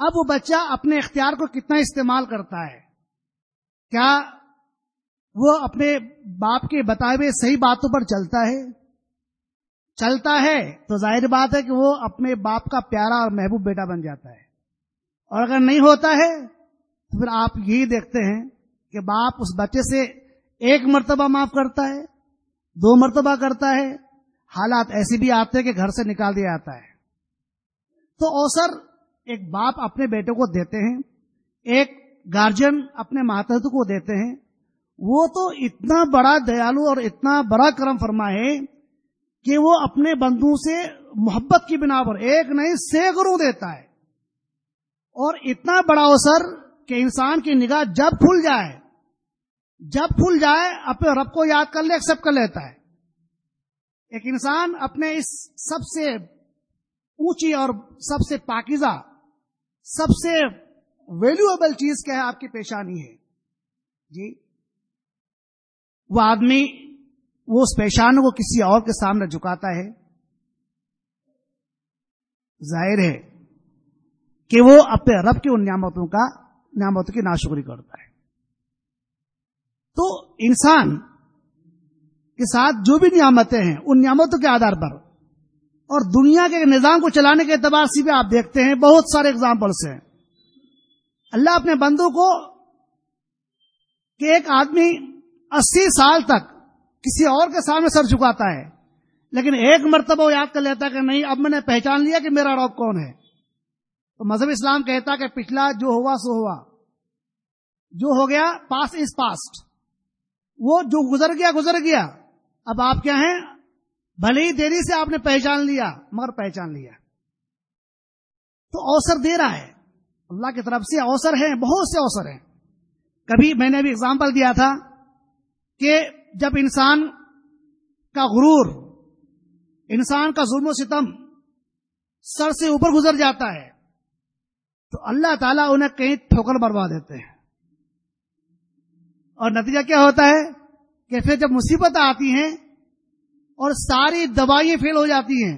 अब वो बच्चा अपने इख्तियार को कितना इस्तेमाल करता है? क्या वो अपने बाप के बताए हुए सही बातों पर चलता है? चलता है तो ज़ाहिर बात है कि वो अपने बाप का प्यारा और महबूब बेटा बन जाता है। और अगर नहीं होता है तो फिर आप यही देखते हैं कि बाप उस बच्चे से एक मर्तबा माफ़ करता है, दो मर्तबा करता है, हालात ऐसे भी आते हैं कि घर से निकाल दिया जाता है। तो अवसर एक बाप अपने बेटे को देते हैं, एक गार्जियन अपने मातहत को देते हैं, वो तो इतना बड़ा दयालु और इतना बड़ा कर्म फरमा है कि वो अपने बंधुओं से मोहब्बत की बिना पर एक नहीं, सैकड़ों देता है। और इतना बड़ा अवसर कि इंसान की निगाह जब खुल जाए, जब खुल जाए, अपने रब को याद कर ले, एक्सेप्ट कर लेता है। एक इंसान अपने इस सबसे ऊँची और सबसे पाकिजा सबसे वैल्यूएबल चीज़ क्या है? आपकी पेशानी है। जी। वो आदमी वो उस पेशान को किसी और के सामने झुकाता है। ज़ाहिर है कि वो अपने रब की उन नियामतों का, नियामतों की नाशुक्री करता है। तो इंसान के साथ जो भी नियामतें हैं, उन नियामतों के आधार पर और दुनिया के निज़ाम को चलाने के एतबार से भी आप देखते हैं, बहुत सारे एग्जाम्पल्स हैं। अल्लाह अपने बंदों को कि एक आदमी अस्सी साल तक किसी और के सामने सर झुकाता है, लेकिन एक मरतबा वो याद कर लेता है कि नहीं, अब मैंने पहचान लिया कि मेरा रब कौन है। तो मज़हब इस्लाम कहता कि पिछला जो हुआ, सो हुआ। जो हो गया पास इज़ पास्ट वो जो गुजर गया गुजर गया। अब आप क्या हैं? भले ही देरी से आपने पहचान लिया, मगर पहचान लिया। तो अवसर दे रहा है। अल्लाह की तरफ़ से अवसर है, बहुत से अवसर हैं। कभी मैंने अभी एग्ज़ाम्पल दिया था कि जब इंसान का गुरूर, इंसान का जुल्म सितम सर से ऊपर गुजर जाता है तो अल्लाह ताला उन्हें कहीं ठोकर बरवा देते हैं। और नतीजा क्या होता है कि फिर जब मुसीबत आती हैं और सारी दवाइयाँ फेल हो जाती हैं।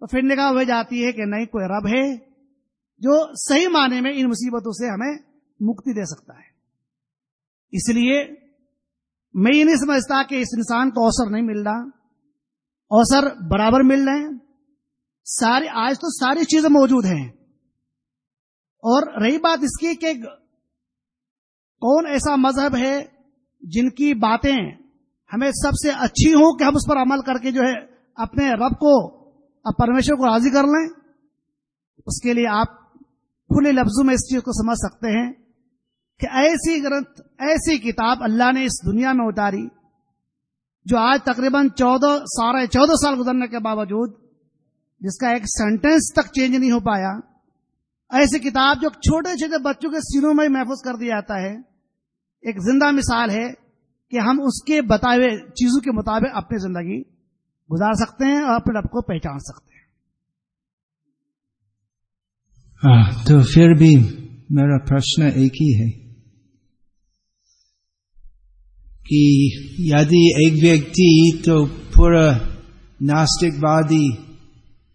तो फिर निगाह हो जाती है कि नहीं, कोई रब है जो सही माने में इन मुसीबतों से हमें मुक्ति दे सकता है। इसलिए मैं ये नहीं समझता कि इस इंसान को अवसर नहीं मिल रहा। अवसर बराबर मिल रहे हैं। सारी, आज तो सारी चीज़ें मौजूद हैं। और रही बात इसकी कि कौन ऐसा मज़हब है जिनकी बातें हमें सबसे अच्छी हो कि हम उस पर अमल करके जो है अपने रब को परमेश्वर को राज़ी कर लें। उसके लिए आप खुले लफ्जों में इस चीज़ को समझ सकते हैं कि ऐसी ग्रंथ, ऐसी किताब अल्लाह ने इस दुनिया में उतारी, जो आज तकरीबन चौदह, साढ़े चौदह साल गुजरने के बावजूद जिसका एक सेंटेंस तक चेंज नहीं हो पाया, ऐसी किताब जो छोटे छोटे बच्चों के सीनों में महफूज कर दिया जाता है, एक ज़िंदा मिसाल है कि हम उसके बताए हुए, चीज़ों के मुताबिक अपनी ज़िंदगी गुजार सकते हैं और अपने रब को पहचान सकते हैं। हाँ तो फिर भी मेरा प्रश्न एक ही है कि यदि एक व्यक्ति तो पूरा नास्तिकवादी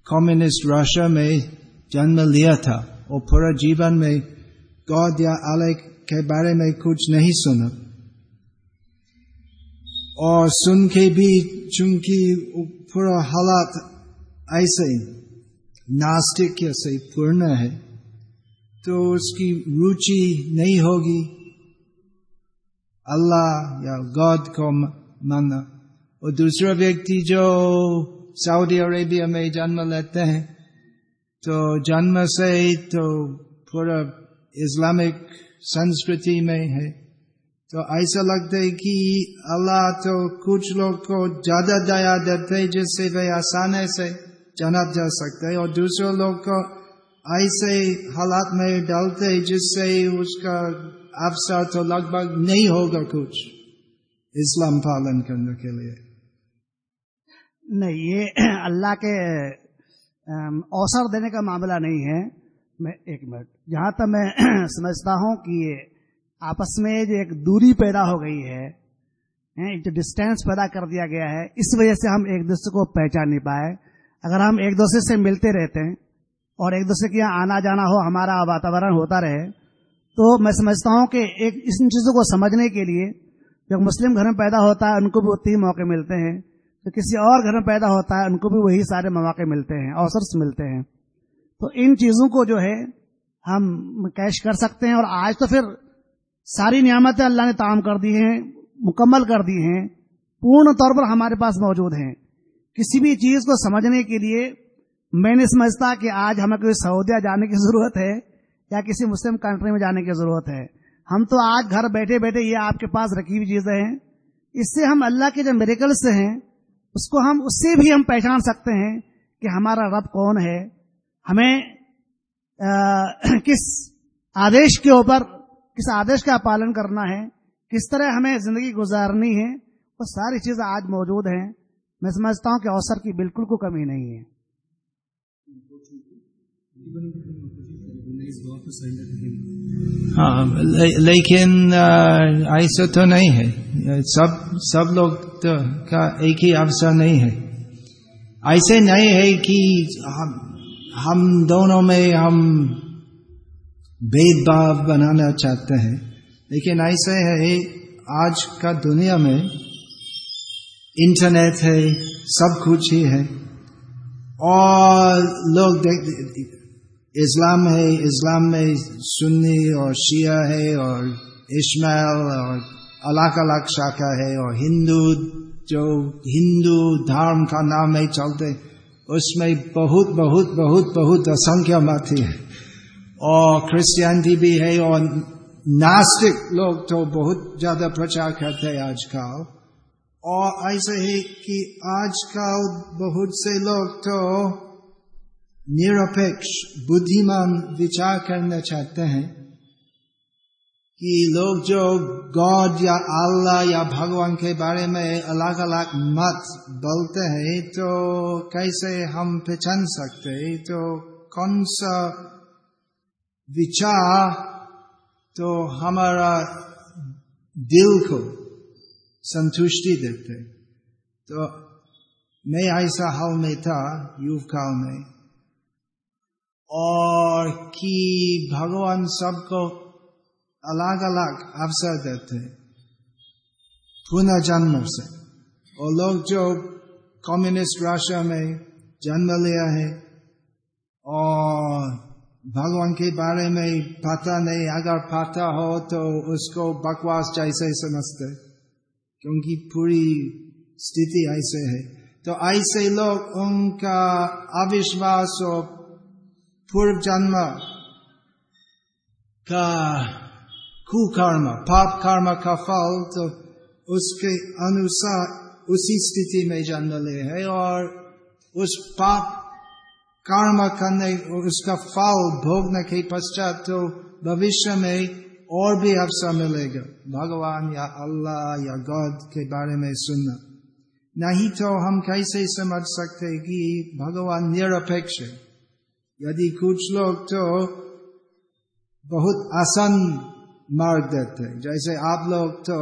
कम्युनिस्ट रशिया में जन्म लिया था और पूरा जीवन में गॉड या अलग के बारे में कुछ नहीं सुना। और सुन के भी चूँकि पूरा हालात ऐसे नास्तिक से पूर्ण है तो उसकी रुचि नहीं होगी। अल्लाह या गॉड को मानना और दूसरा व्यक्ति जो सऊदी अरेबिया में जन्म लेते हैं तो जन्म से तो पूरा इस्लामिक संस्कृति में है। तो ऐसा लगता है कि अल्लाह तो कुछ लोग को ज़्यादा दया देते जिससे वे आसानी से जाना जा सकते है। और दूसरे लोग को ऐसे हालात में डालते जिससे उसका अवसर तो लगभग नहीं होगा कुछ इस्लाम पालन करने के लिए। नहीं, ये अल्लाह के अवसर देने का मामला नहीं है। मैं, एक मिनट। जहाँ तक मैं समझता हूँ कि आपस में जो एक दूरी पैदा हो गई है एक जो डिस्टेंस पैदा कर दिया गया है, इस वजह से हम एक दूसरे को पहचान नहीं पाए। अगर हम एक दूसरे से मिलते रहते हैं और एक दूसरे के यहाँ आना जाना हो, हमारा वातावरण होता रहे तो मैं समझता हूँ कि एक इन चीज़ों को समझने के लिए जब मुस्लिम घर में पैदा होता है, उनको भी उतने मौके मिलते हैं। तो किसी और घर में पैदा होता है, उनको भी वही सारे मौके मिलते हैं, अवसर मिलते हैं। तो इन चीज़ों को जो है, हम कैश कर सकते हैं और आज तो फिर सारी नियामतें अल्लाह ने ताम कर दी हैं मुकम्मल कर दी हैं पूर्ण तौर पर हमारे पास मौजूद हैं। किसी भी चीज़ को समझने के लिए मैं नहीं समझता कि आज हमें कोई सऊदिया जाने की ज़रूरत है या किसी मुस्लिम कंट्री में जाने की ज़रूरत है। हम तो आज घर बैठे बैठे ये आपके पास रखी हुई चीज़ें हैं। इससे हम अल्लाह के जो मेरिकल्स हैं उसको हम उससे भी हम पहचान सकते हैं कि हमारा रब कौन है। हमें आ, किस आदेश के ऊपर किस आदेश का पालन करना है किस तरह हमें ज़िंदगी गुजारनी है वो सारी चीज़ें आज मौजूद हैं। मैं समझता हूँ कि अवसर की बिल्कुल को कमी नहीं है। हाँ ले, लेकिन ऐसा तो नहीं है। सब सब लोग तो का एक ही अवसर नहीं है। ऐसे नहीं है कि हम हम दोनों में हम भेदभाव बनाना चाहते हैं। लेकिन ऐसे है आज का दुनिया में इंटरनेट है, सब कुछ ही है। और लोग देख, इस्लाम है, इस्लाम में सुन्नी और शिया है और इस्माइल और अलग अलग शाखा है और हिंदू, जो हिंदू धर्म का नाम है चलते, उसमें बहुत बहुत बहुत बहुत असंख्य मत है। और क्रिश्चियनिटी भी है और नास्तिक लोग तो बहुत ज़्यादा प्रचार करते हैं आजकल। और ऐसे है कि आजकल बहुत से लोग तो निरपेक्ष, बुद्धिमान विचार करना चाहते हैं कि लोग जो गॉड या अल्लाह या भगवान के बारे में अलग अलग मत बोलते हैं तो कैसे हम पहचान सकते हैं? तो कौन सा विचार तो हमारा दिल को संतुष्टि देते। तो मैं ऐसा हाल में था युव काल में। और कि भगवान सबको अलग अलग अवसर देते पुनः जन्म से। और लोग जो कम्युनिस्ट राष्ट्र में जन्म लिया है, और भगवान के बारे में पता नहीं, अगर पता हो तो उसको बकवास जैसे समझते, क्योंकि पूरी स्थिति ऐसे है। तो ऐसे लोग, उनका अविश्वास और पूर्व जन्म का कुकर्म, पाप कर्म का फल तो उसके अनुसार उसी स्थिति में जन्म ले है और उस पाप कर्म करने उसका फल भोगने के पश्चात तो भविष्य में और भी अवसर मिलेगा भगवान या अल्लाह या गॉड के बारे में सुनना नहीं तो हम कैसे समझ सकते कि भगवान निरपेक्ष यदि कुछ लोग तो बहुत आसान मार्ग देते जैसे आप लोग तो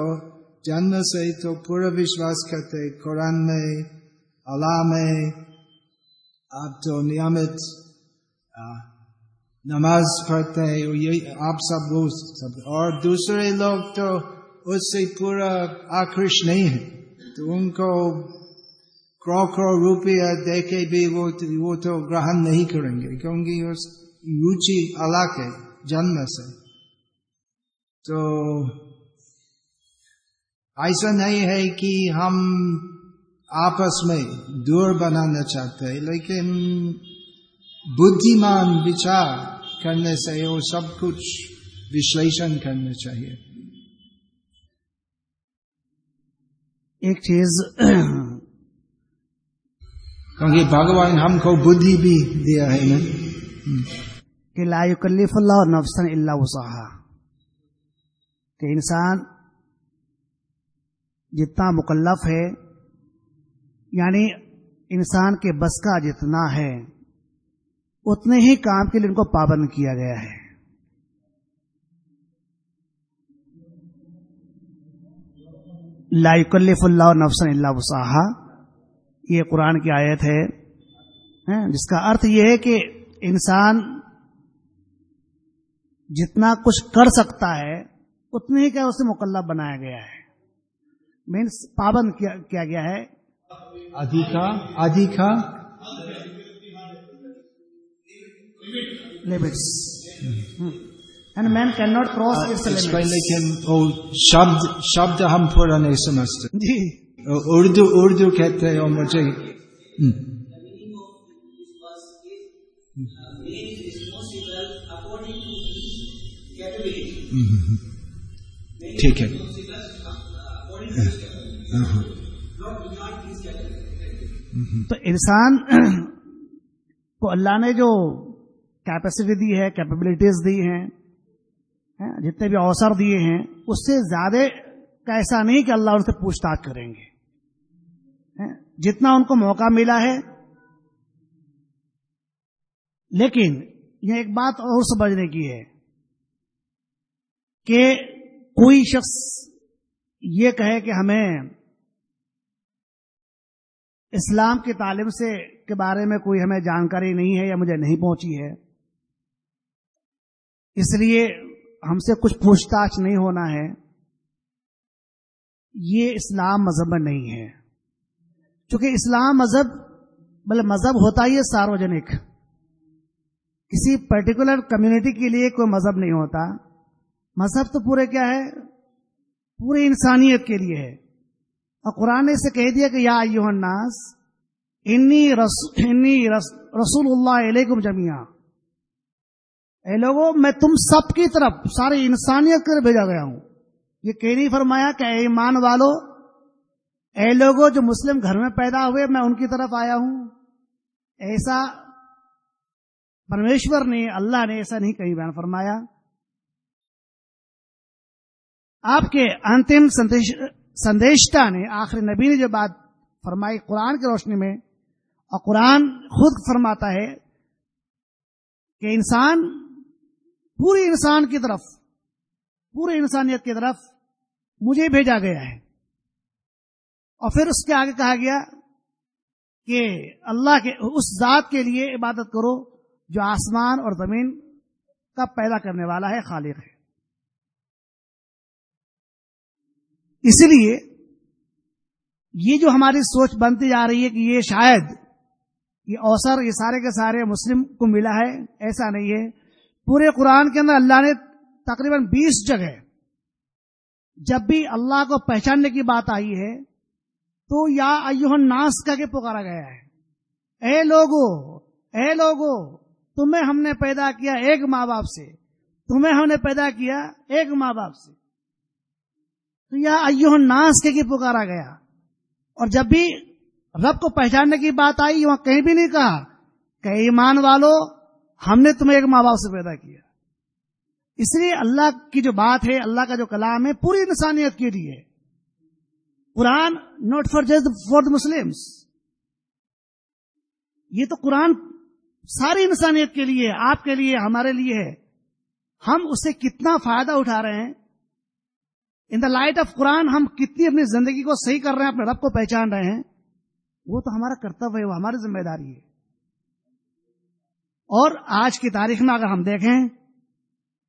जन्म से तो पूरा विश्वास करते कुरान में अल्लाह में आप तो नियमित नमाज़ पढ़ते हैं ये आप सब वो सब और दूसरे लोग तो उससे पूरा आकृष्ट नहीं है तो उनको करोड़ करोड़ रुपया दे के भी वो वो तो ग्रहण नहीं करेंगे क्योंकि उस रुचि अलग है जन्म से तो ऐसा नहीं है कि हम आपस में दूर बनाना चाहते हैं लेकिन बुद्धिमान विचार करने से वो सब कुछ विश्लेषण करना चाहिए। एक चीज़ क्योंकि भगवान हमको बुद्धि भी दिया है ना। कि ला युकल्लिफुल्लाह नफ्सन इल्ला वसाहा। कि इंसान जितना मुकल्लफ है यानी इंसान के बस का जितना है उतने ही काम के लिए उनको पाबंद किया गया है। लाइकल्लिफुल्ला नफसन वसाहा ये कुरान की आयत है, है जिसका अर्थ यह है कि इंसान जितना कुछ कर सकता है उतने ही क्या उसे मुकल्लफ बनाया गया है। मीन्स पाबंद किया, किया गया है अधिका अधिका. And man cannot cross its इसमें limits. लेकिन शब्द शब्द हम पूरा नहीं समझते जी उर्दू उर्दू कहते हैं और मुझे हम्म, ठीक है तो इंसान को अल्लाह ने जो कैपेसिटी दी है कैपेबिलिटीज दी हैं हैं, जितने भी अवसर दिए हैं उससे ज़्यादा का ऐसा नहीं कि अल्लाह उनसे पूछताछ करेंगे। जितना उनको मौका मिला है। लेकिन यह एक बात और समझने की है कि कोई शख्स ये कहे कि हमें इस्लाम की तालीम से के बारे में कोई हमें जानकारी नहीं है या मुझे नहीं पहुँची है। इसलिए हमसे कुछ पूछताछ नहीं होना है। ये इस्लाम मज़हब में नहीं है। क्योंकि इस्लाम मज़हब मतलब मज़हब होता ही है सार्वजनिक। किसी पर्टिकुलर कम्युनिटी के लिए कोई मज़हब नहीं होता। मज़हब तो पूरे क्या है? पूरी इंसानियत के लिए है। और कुरान ने इसे कह दिया कि या नास इन्नी रस, इन्नी रस, रसूलुल्लाह जमिया। ए लोगों मैं तुम सबकी तरफ़ सारी इंसानियत कर भेजा गया हूँ। ये कह नहीं फरमाया कि ईमान वालो ए लोगो जो मुस्लिम घर में पैदा हुए मैं उनकी तरफ़ आया हूँ। ऐसा परमेश्वर ने अल्लाह ने ऐसा नहीं कहीं बयान फरमाया। आपके अंतिम संदेश संदेशता ने, आखिर नबी ने जो बात फरमाई कुरान की रोशनी में, और कुरान खुद फरमाता है कि इंसान, पूरी इंसान की तरफ़, पूरी इंसानियत की तरफ़ मुझे भेजा गया है। और फिर उसके आगे कहा गया कि अल्लाह के, उस जात के लिए इबादत करो जो आसमान और ज़मीन का पैदा करने वाला है, खालिक है। इसलिए ये जो हमारी सोच बनती जा रही है कि ये शायद ये अवसर ये सारे के सारे मुस्लिम को मिला है, ऐसा नहीं है। पूरे कुरान के अंदर अल्लाह ने तकरीबन 20 जगह जब भी अल्लाह को पहचानने की बात आई है तो या अयोहन नास का के पुकारा गया है। ए लोगो ए लोगो, तुम्हें हमने पैदा किया एक माँ बाप से। तुम्हें हमने पैदा किया एक माँ बाप से। तो यह अयोहन नास के की पुकारा गया। और जब भी रब को पहचानने की बात आई, वहाँ कहीं भी नहीं कहा कि ईमान वालों, हमने तुम्हें एक माँ बाप से पैदा किया। इसलिए अल्लाह की जो बात है, अल्लाह का जो कलाम है, पूरी इंसानियत के लिए। Quran not for just for the Muslims ये तो कुरान सारी इंसानियत के लिए, आपके लिए, हमारे लिए है। हम उससे कितना फ़ायदा उठा रहे हैं in the light of Quran हम कितनी अपनी ज़िंदगी को सही कर रहे हैं, अपने रब को पहचान रहे हैं, वो तो हमारा कर्तव्य है, वो हमारी ज़िम्मेदारी है। और आज की तारीख में अगर हम देखें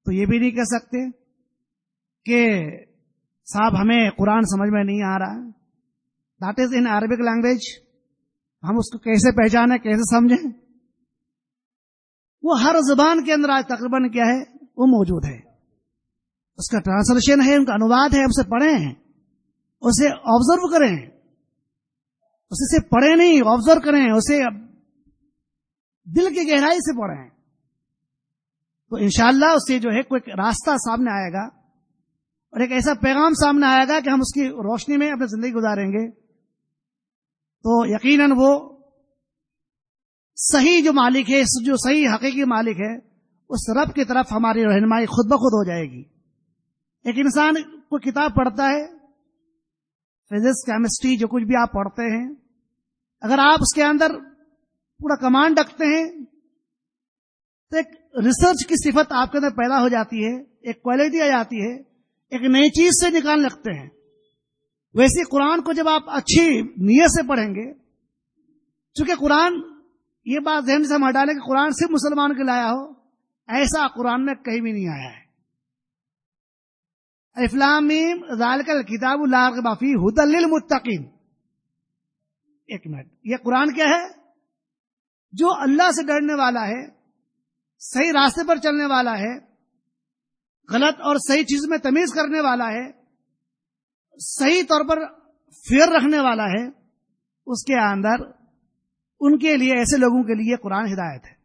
तो ये भी नहीं कह सकते कि साहब हमें कुरान समझ में नहीं आ रहा। That is in Arabic language हम उसको कैसे पहचाने, कैसे समझें? वो हर ज़ुबान के अंदर आज तकरीबन क्या है? वो मौजूद है। उसका ट्रांसलेशन है, उनका अनुवाद है पढ़े हैं। उसे ऑब्ज़र्व करें। उसे सिर्फ़ पढ़े नहीं, ऑब्ज़र्व करें। उसे दिल की गहराई से पढ़ें। तो इंशाला उससे जो है, कोई रास्ता सामने आएगा और एक ऐसा पैगाम सामने आएगा कि हम उसकी रोशनी में अपनी ज़िंदगी गुजारेंगे। तो यकीनन वो सही जो मालिक है, जो सही हकीकी मालिक है, उस रब की तरफ़ हमारी रहनमाई खुद ब खुद हो जाएगी। एक इंसान को किताब पढ़ता है, फिजिक्स, केमिस्ट्री, जो कुछ भी आप पढ़ते हैं, अगर आप उसके अंदर पूरा कमांड रखते हैं तो एक रिसर्च की सिफत आपके अंदर पैदा हो जाती है, एक क्वालिटी आ जाती है, एक नई चीज़ से निकाल लगते हैं। वैसे कुरान को जब आप अच्छी नीयत से पढ़ेंगे, चूँकि कुरान, ये बात जहन से हम हटा लें कि कुरान सिर्फ़ मुसलमान के लाया हो, ऐसा कुरान में कहीं भी नहीं आया है। जालकल किताब बाफी हुदल मुत्तकीन। एक मिनट, ये कुरान क्या है? जो अल्लाह से डरने वाला है, सही रास्ते पर चलने वाला है, गलत और सही चीज़ में तमीज करने वाला है, सही तौर पर फेयर रखने वाला है, उसके अंदर उनके लिए, ऐसे लोगों के लिए कुरान हिदायत है।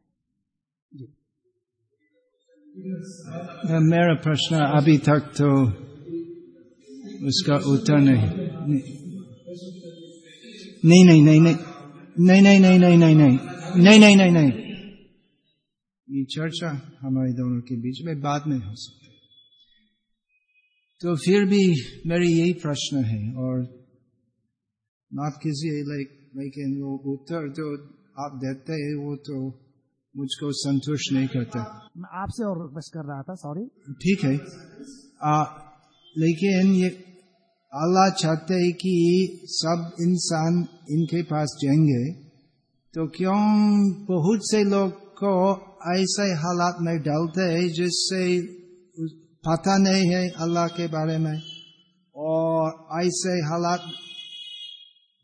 मेरा प्रश्न अभी तक तो उसका उत्तर नहीं नहीं नहीं नहीं नहीं नहीं नहीं नहीं नहीं नहीं नहीं नहीं नहीं नहीं नहीं ये चर्चा हमारे दोनों के बीच में बाद में हो सकती तो फिर भी मेरी यही प्रश्न है और किसी लाइक लेकिन वो उत्तर जो आप देते हैं वो तो मुझको संतुष्ट नहीं करता। मैं आपसे और रिक्वेस्ट कर रहा था सॉरी ठीक है। आ, लेकिन ये अल्लाह चाहते है कि सब इंसान इनके पास जाएँगे। तो क्यों बहुत से लोग को ऐसे हालात में डालते है जिससे पता नहीं है अल्लाह के बारे में? और ऐसे हालात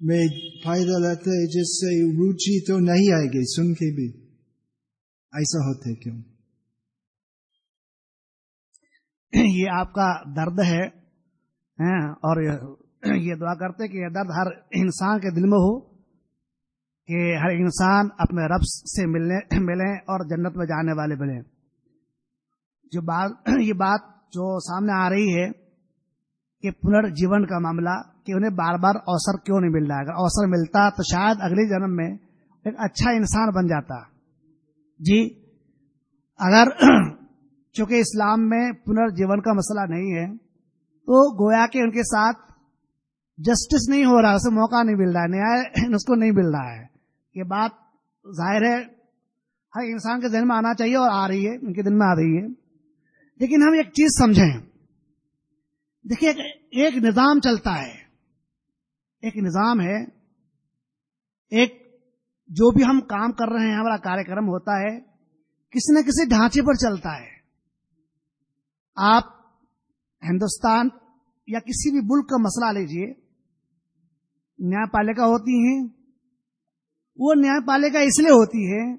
में फ़ायदा लेते हैं जिससे रुचि तो नहीं आएगी सुन के भी। ऐसा होते क्यों? ये आपका दर्द है और ये दुआ करते कि यह दर्द हर इंसान के दिल में हो, कि हर इंसान अपने रब से मिलने, मिले और जन्नत में जाने वाले बने। जो बात, ये बात जो सामने आ रही है, कि पुनर्जीवन का मामला, कि उन्हें बार बार अवसर क्यों नहीं मिल रहा अगर अवसर मिलता तो शायद अगले जन्म में एक अच्छा इंसान बन जाता। जी, अगर चूँकि इस्लाम में पुनर्जीवन का मसला नहीं है तो गोया के उनके साथ जस्टिस नहीं हो रहा, उसे मौका नहीं मिल रहा है न्याय उसको नहीं मिल रहा है। ये बात ज़ाहिर है, हर इंसान के जन्म में आना चाहिए और आ रही है, उनके दिन में आ रही है। लेकिन हम एक चीज़ समझें, देखिए एक निज़ाम चलता है, एक निज़ाम है, एक जो भी हम काम कर रहे हैं, हमारा कार्यक्रम होता है, किसी न किसी ढांचे पर चलता है। आप हिंदुस्तान या किसी भी मुल्क का मसला लीजिए, न्यायपालिका होती है, वो न्यायपालिका इसलिए होती है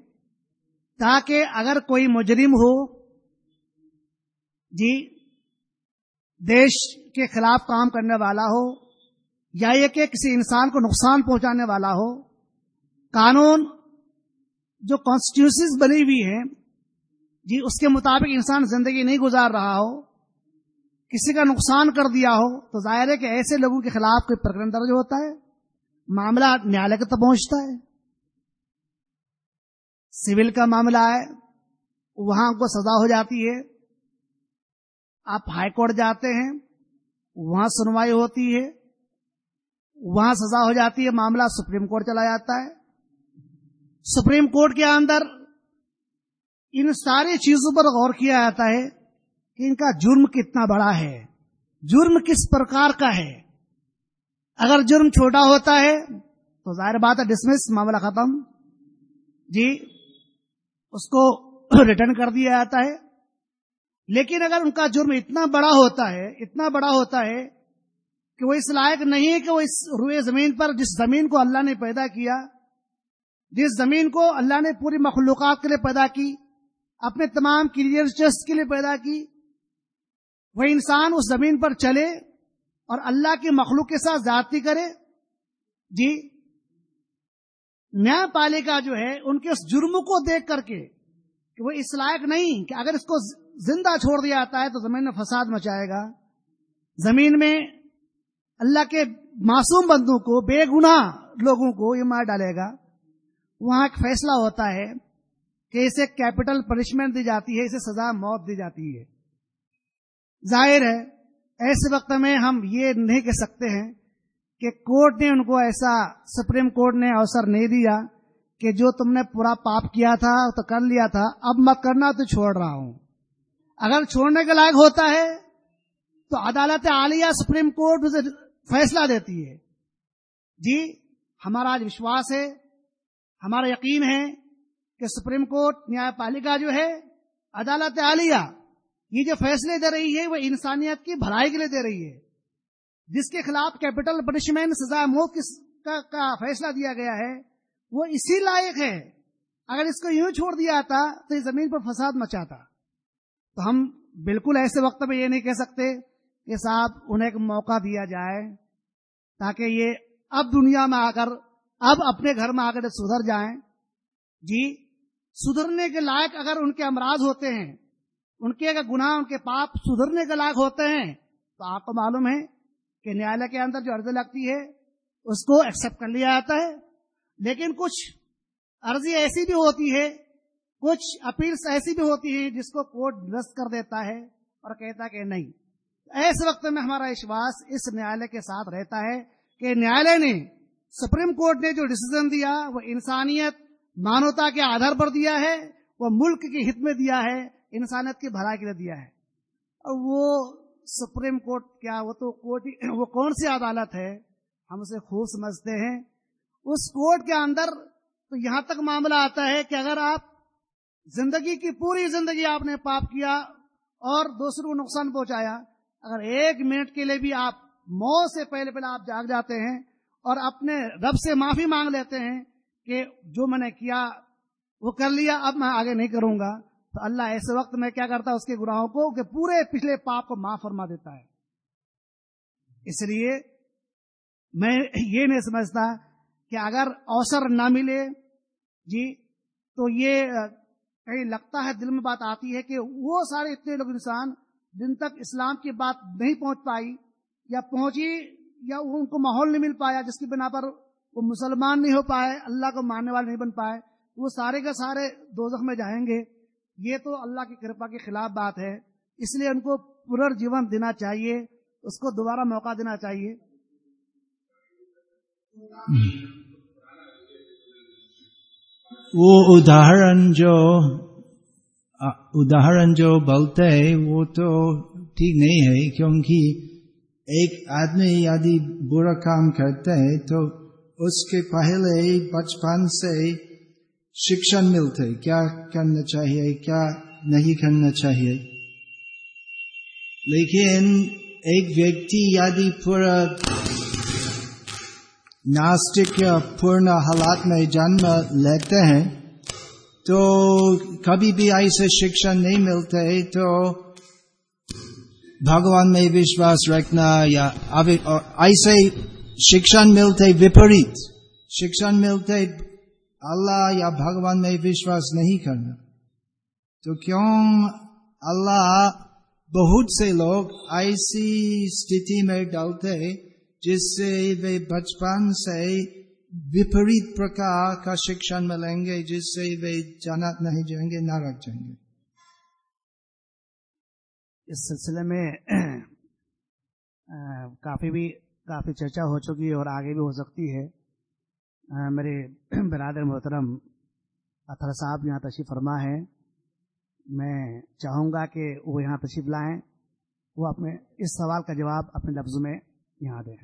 ताकि अगर कोई मुजरिम हो, जी, देश के खिलाफ काम करने वाला हो, या ये कि किसी इंसान को नुकसान पहुँचाने वाला हो कानून जो कॉन्स्टिट्यूशन बनी हुई है, जी, उसके मुताबिक इंसान ज़िंदगी नहीं गुजार रहा हो, किसी का नुकसान कर दिया हो तो ज़ाहिर है कि ऐसे लोगों के खिलाफ कोई प्रकरण दर्ज होता है, मामला न्यायालय तक पहुँचता है। सिविल का मामला है, वहाँ को सजा हो जाती है, आप हाई कोर्ट जाते हैं, वहाँ सुनवाई होती है, वहाँ सजा हो जाती है, मामला सुप्रीम कोर्ट चला जाता है। सुप्रीम कोर्ट के अंदर इन सारी चीज़ों पर गौर किया जाता है कि इनका जुर्म कितना बड़ा है। जुर्म किस प्रकार का है? अगर जुर्म छोटा होता है तो ज़ाहिर बात है डिसमिस मामला खत्म। जी, उसको रिटर्न कर दिया जाता है। लेकिन अगर उनका जुर्म इतना बड़ा होता है, इतना बड़ा होता है कि वो इस लायक नहीं है कि वो इस, रुए ज़मीन पर, जिस ज़मीन को अल्लाह ने पैदा किया जिस ज़मीन को अल्लाह ने पूरी मखलूकत के लिए पैदा की, अपने तमाम क्रिएचर्स के लिए पैदा की, वह इंसान उस ज़मीन पर चले और अल्लाह की मखलूक के साथ जाती करे। जी, न्यायपालिका जो है, उनके उस जुर्म को देख करके कि वो इस लायक नहीं कि अगर इसको ज़िंदा छोड़ दिया जाता है तो ज़मीन में फसाद मचाएगा। ज़मीन में अल्लाह के मासूम बंदों को, बेगुनाह लोगों को ये मार डालेगा। वहाँ एक फैसला होता है कि इसे कैपिटल पनिशमेंट दी जाती है, इसे सजा मौत दी जाती है। ज़ाहिर है, ऐसे वक्त में हम ये नहीं कह सकते हैं कि कोर्ट ने उनको ऐसा, सुप्रीम कोर्ट ने अवसर नहीं दिया कि जो तुमने पूरा पाप किया था तो कर लिया था, अब मत करना तो छोड़ रहा हूँ। अगर छोड़ने के लायक होता है तो अदालत आलिया सुप्रीम कोर्ट उसे फैसला देती है। जी, हमारा आज विश्वास है हमारा यकीन है कि सुप्रीम कोर्ट न्यायपालिका जो है अदालत आलिया ये जो फैसले दे रही है वो इंसानियत की भलाई के लिए दे रही है। जिसके खिलाफ कैपिटल पनिशमेंट सजा मौत का, का फैसला दिया गया है वो इसी लायक है। अगर इसको यूँ छोड़ दिया जाता तो इस ज़मीन पर फसाद मचाता। तो हम बिल्कुल ऐसे वक्त में ये नहीं कह सकते कि साहब उन्हें एक मौका दिया जाए ताकि ये अब दुनिया में आकर अब अपने घर में आकर सुधर जाएँ। जी, सुधरने के लायक अगर उनके अमराज होते हैं, उनके अगर गुनाह, उनके पाप सुधरने के लायक होते हैं तो आपको मालूम है कि न्यायालय के अंदर जो अर्जी लगती है, उसको एक्सेप्ट कर लिया जाता है। लेकिन कुछ अर्जी ऐसी भी होती है, कुछ अपील्स ऐसी भी होती है जिसको कोर्ट निरस्त कर देता है और कहता कि नहीं। ऐसे वक्त में हमारा विश्वास इस न्यायालय के साथ रहता है कि न्यायालय ने सुप्रीम कोर्ट ने जो डिसीज़न दिया, वो इंसानियत मानवता के आधार पर दिया है, वो मुल्क के हित में दिया है, इंसानियत की भलाई के लिए दिया है। और वो सुप्रीम कोर्ट क्या, वो तो कोर्ट वो कौन सी अदालत है? हम उसे खूब समझते हैं। उस कोर्ट के अंदर तो यहाँ तक मामला आता है कि अगर आप ज़िंदगी की पूरी ज़िंदगी आपने पाप किया और दूसरों को नुकसान पहुँचाया, अगर एक मिनट के लिए भी आप मौत से पहले पहले आप जाग जाते हैं और अपने रब से माफ़ी मांग लेते हैं कि जो मैंने किया, वो कर लिया, अब मैं आगे नहीं करूँगा। तो अल्लाह ऐसे वक्त में क्या करता है, उसके गुनाहों को कि पूरे पिछले पाप को माफ़ फरमा देता है। इसलिए मैं ये नहीं समझता कि अगर अवसर ना मिले, जी तो ये कहीं लगता है, दिल में बात आती है कि वो सारे इतने लोग इंसान जिन तक इस्लाम की बात नहीं पहुँच पाई या पहुँची या उनको माहौल नहीं मिल पाया, जिसकी बिना पर वो मुसलमान नहीं हो पाए, अल्लाह को मानने वाले नहीं बन पाए वो सारे के सारे दोजख में जाएँगे। ये तो अल्लाह की कृपा के खिलाफ बात है। इसलिए उनको पुनर्जीवन देना चाहिए, उसको दोबारा मौका देना चाहिए। वो उदाहरण जो उदाहरण जो बोलते हैं, वो तो ठीक नहीं है, क्योंकि एक आदमी यदि बुरा काम करते हैं तो उसके पहले बचपन से शिक्षण मिलते क्या करना चाहिए, क्या नहीं करना चाहिए? लेकिन एक व्यक्ति यदि पूरा नास्तिक या पूर्ण हालात में जन्म लेते हैं तो कभी भी ऐसे शिक्षा नहीं मिलते तो भगवान में विश्वास रखना या अभी ऐसे शिक्षण मिलते विपरीत शिक्षण मिलते अल्लाह या भगवान में विश्वास नहीं करना तो क्यों अल्लाह बहुत से लोग ऐसी स्थिति में डालते जिससे वे बचपन से विपरीत प्रकार का शिक्षण मिलेंगे जिससे वे जन्नत नहीं जाएँगे नरक जाएँगे इस सिलसिले में काफ़ी भी काफ़ी चर्चा हो चुकी है और आगे भी हो सकती है। आ, मेरे बिरादर मोहतरम अथर साहब यहाँ तशीफ फरमा है। मैं चाहूँगा कि वो यहाँ तशीफ लाएँ। वो अपने इस सवाल का जवाब अपने लफ्ज़ में यहाँ दें।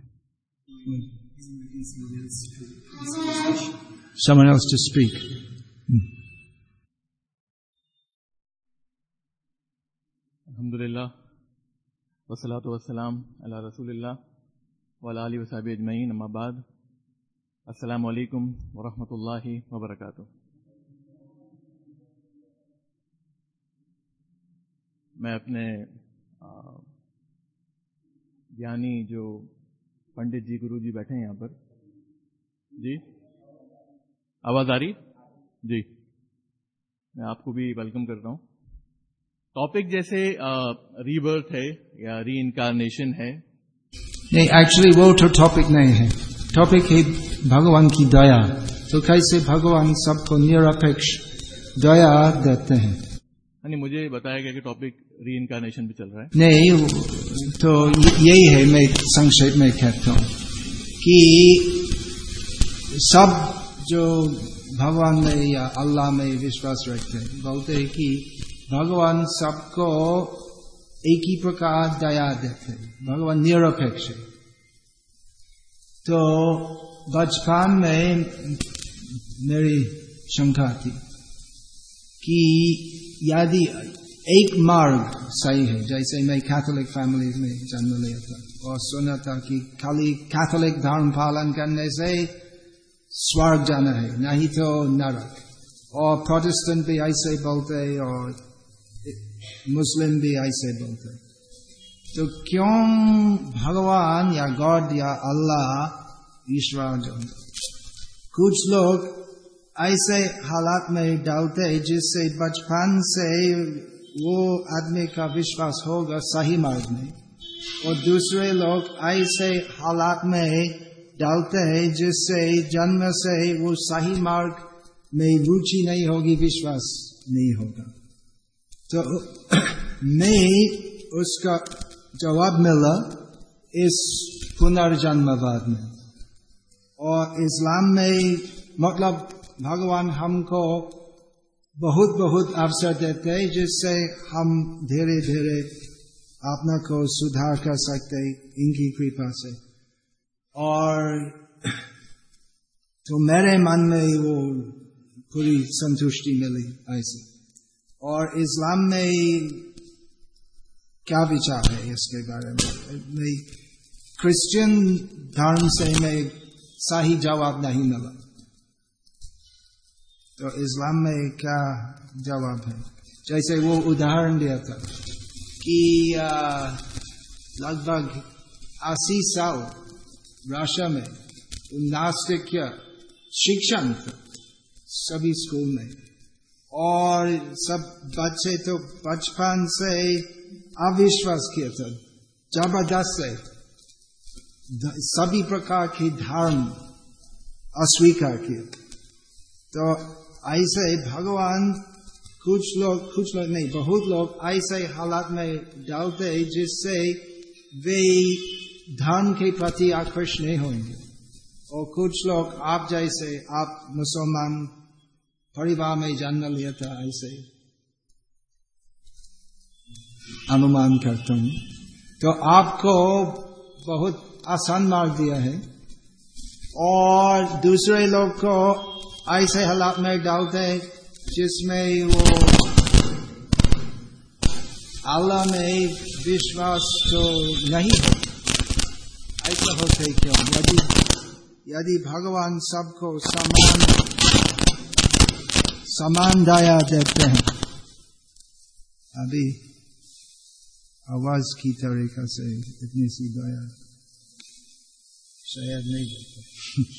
Someone else to speak. अल्हम्दुलिल्लाह वसलात वसलाम अला रसूलिल्लाह वाला वसाब अजमैन अम्माबाद अस्सलाम वालेकुम वरहमतुल्लाहि मैं अपने ज्ञानी जो पंडित जी गुरु जी बैठे हैं यहाँ पर। जी? आवाज़ आ रही? जी। मैं आपको भी वेलकम करता हूँ। टॉपिक जैसे रीबर्थ है या री इनकारनेशन है। नहीं एक्चुअली वो तो टॉपिक नहीं है। टॉपिक है भगवान की दया। तो कैसे भगवान सबको निरपेक्ष दया देते हैं? नहीं मुझे बताया गया कि टॉपिक री इनकारनेशन भी चल रहा है। नहीं तो यही है मैं संक्षेप में कहता हूँ कि सब जो भगवान में या अल्लाह में विश्वास रखते हैं बोलते हैं कि भगवान सबको एक ही प्रकार दया देते भगवान निरपेक्ष तो बचपन में मेरी शंका थी कि यदि एक मार्ग सही है, जैसे मैं कैथोलिक फैमिली में जन्म लिया था, और सुना था कि खाली कैथोलिक धर्म पालन करने से स्वर्ग जाना है, नहीं तो नरक। और प्रोटेस्टेंट भी ऐसे बोलते और मुस्लिम भी ऐसे बोलते तो क्यों भगवान या गॉड या अल्लाह ईश्वर जो कुछ लोग ऐसे हालात में डालते जिससे बचपन से वो आदमी का विश्वास होगा सही मार्ग में। और दूसरे लोग ऐसे हालात में डालते हैं जिससे जन्म से वो सही मार्ग में रुचि नहीं होगी, विश्वास नहीं होगा। तो मैं उसका जवाब मिला इस पुनर्जन्मवाद में। और इस्लाम में मतलब भगवान हमको बहुत बहुत अवसर देते हैं, जिससे हम धीरे धीरे अपना को सुधार कर सकते इनकी कृपा से। और तो मेरे मन में वो पूरी संतुष्टि मिली ऐसी। और इस्लाम में क्या विचार है इसके बारे में? क्रिश्चियन धर्म से मैं सही जवाब नहीं मिला। तो इस्लाम में क्या जवाब है? जैसे वो उदाहरण दिया था कि लगभग अस्सी साल राशा में नास्तिक शिक्षण सभी स्कूल में और सब बच्चे तो बचपन से अविश्वास किए थे, ज़बरदस्त से सभी प्रकार की धर्म अस्वीकार किए। तो ऐसे भगवान कुछ लोग कुछ लोग नहीं, बहुत लोग ऐसे हालात में डालते जिससे वे धर्म के प्रति आकर्षण नहीं होंगे। और कुछ लोग आप जैसे आप मुसलमान परिवार में जन्म लिया था ऐसे अनुमान करता हूँ। तो आपको बहुत आसान मार्ग दिया है। और दूसरे लोग को ऐसे हालात में डालते हैं, जिसमें वो अल्लाह में विश्वास तो नहीं है। ऐसा होते क्यों यदि यदि भगवान सबको समान समान दया देते हैं। अभी आवाज़ की तरीका से इतनी सी दया शायद नहीं देते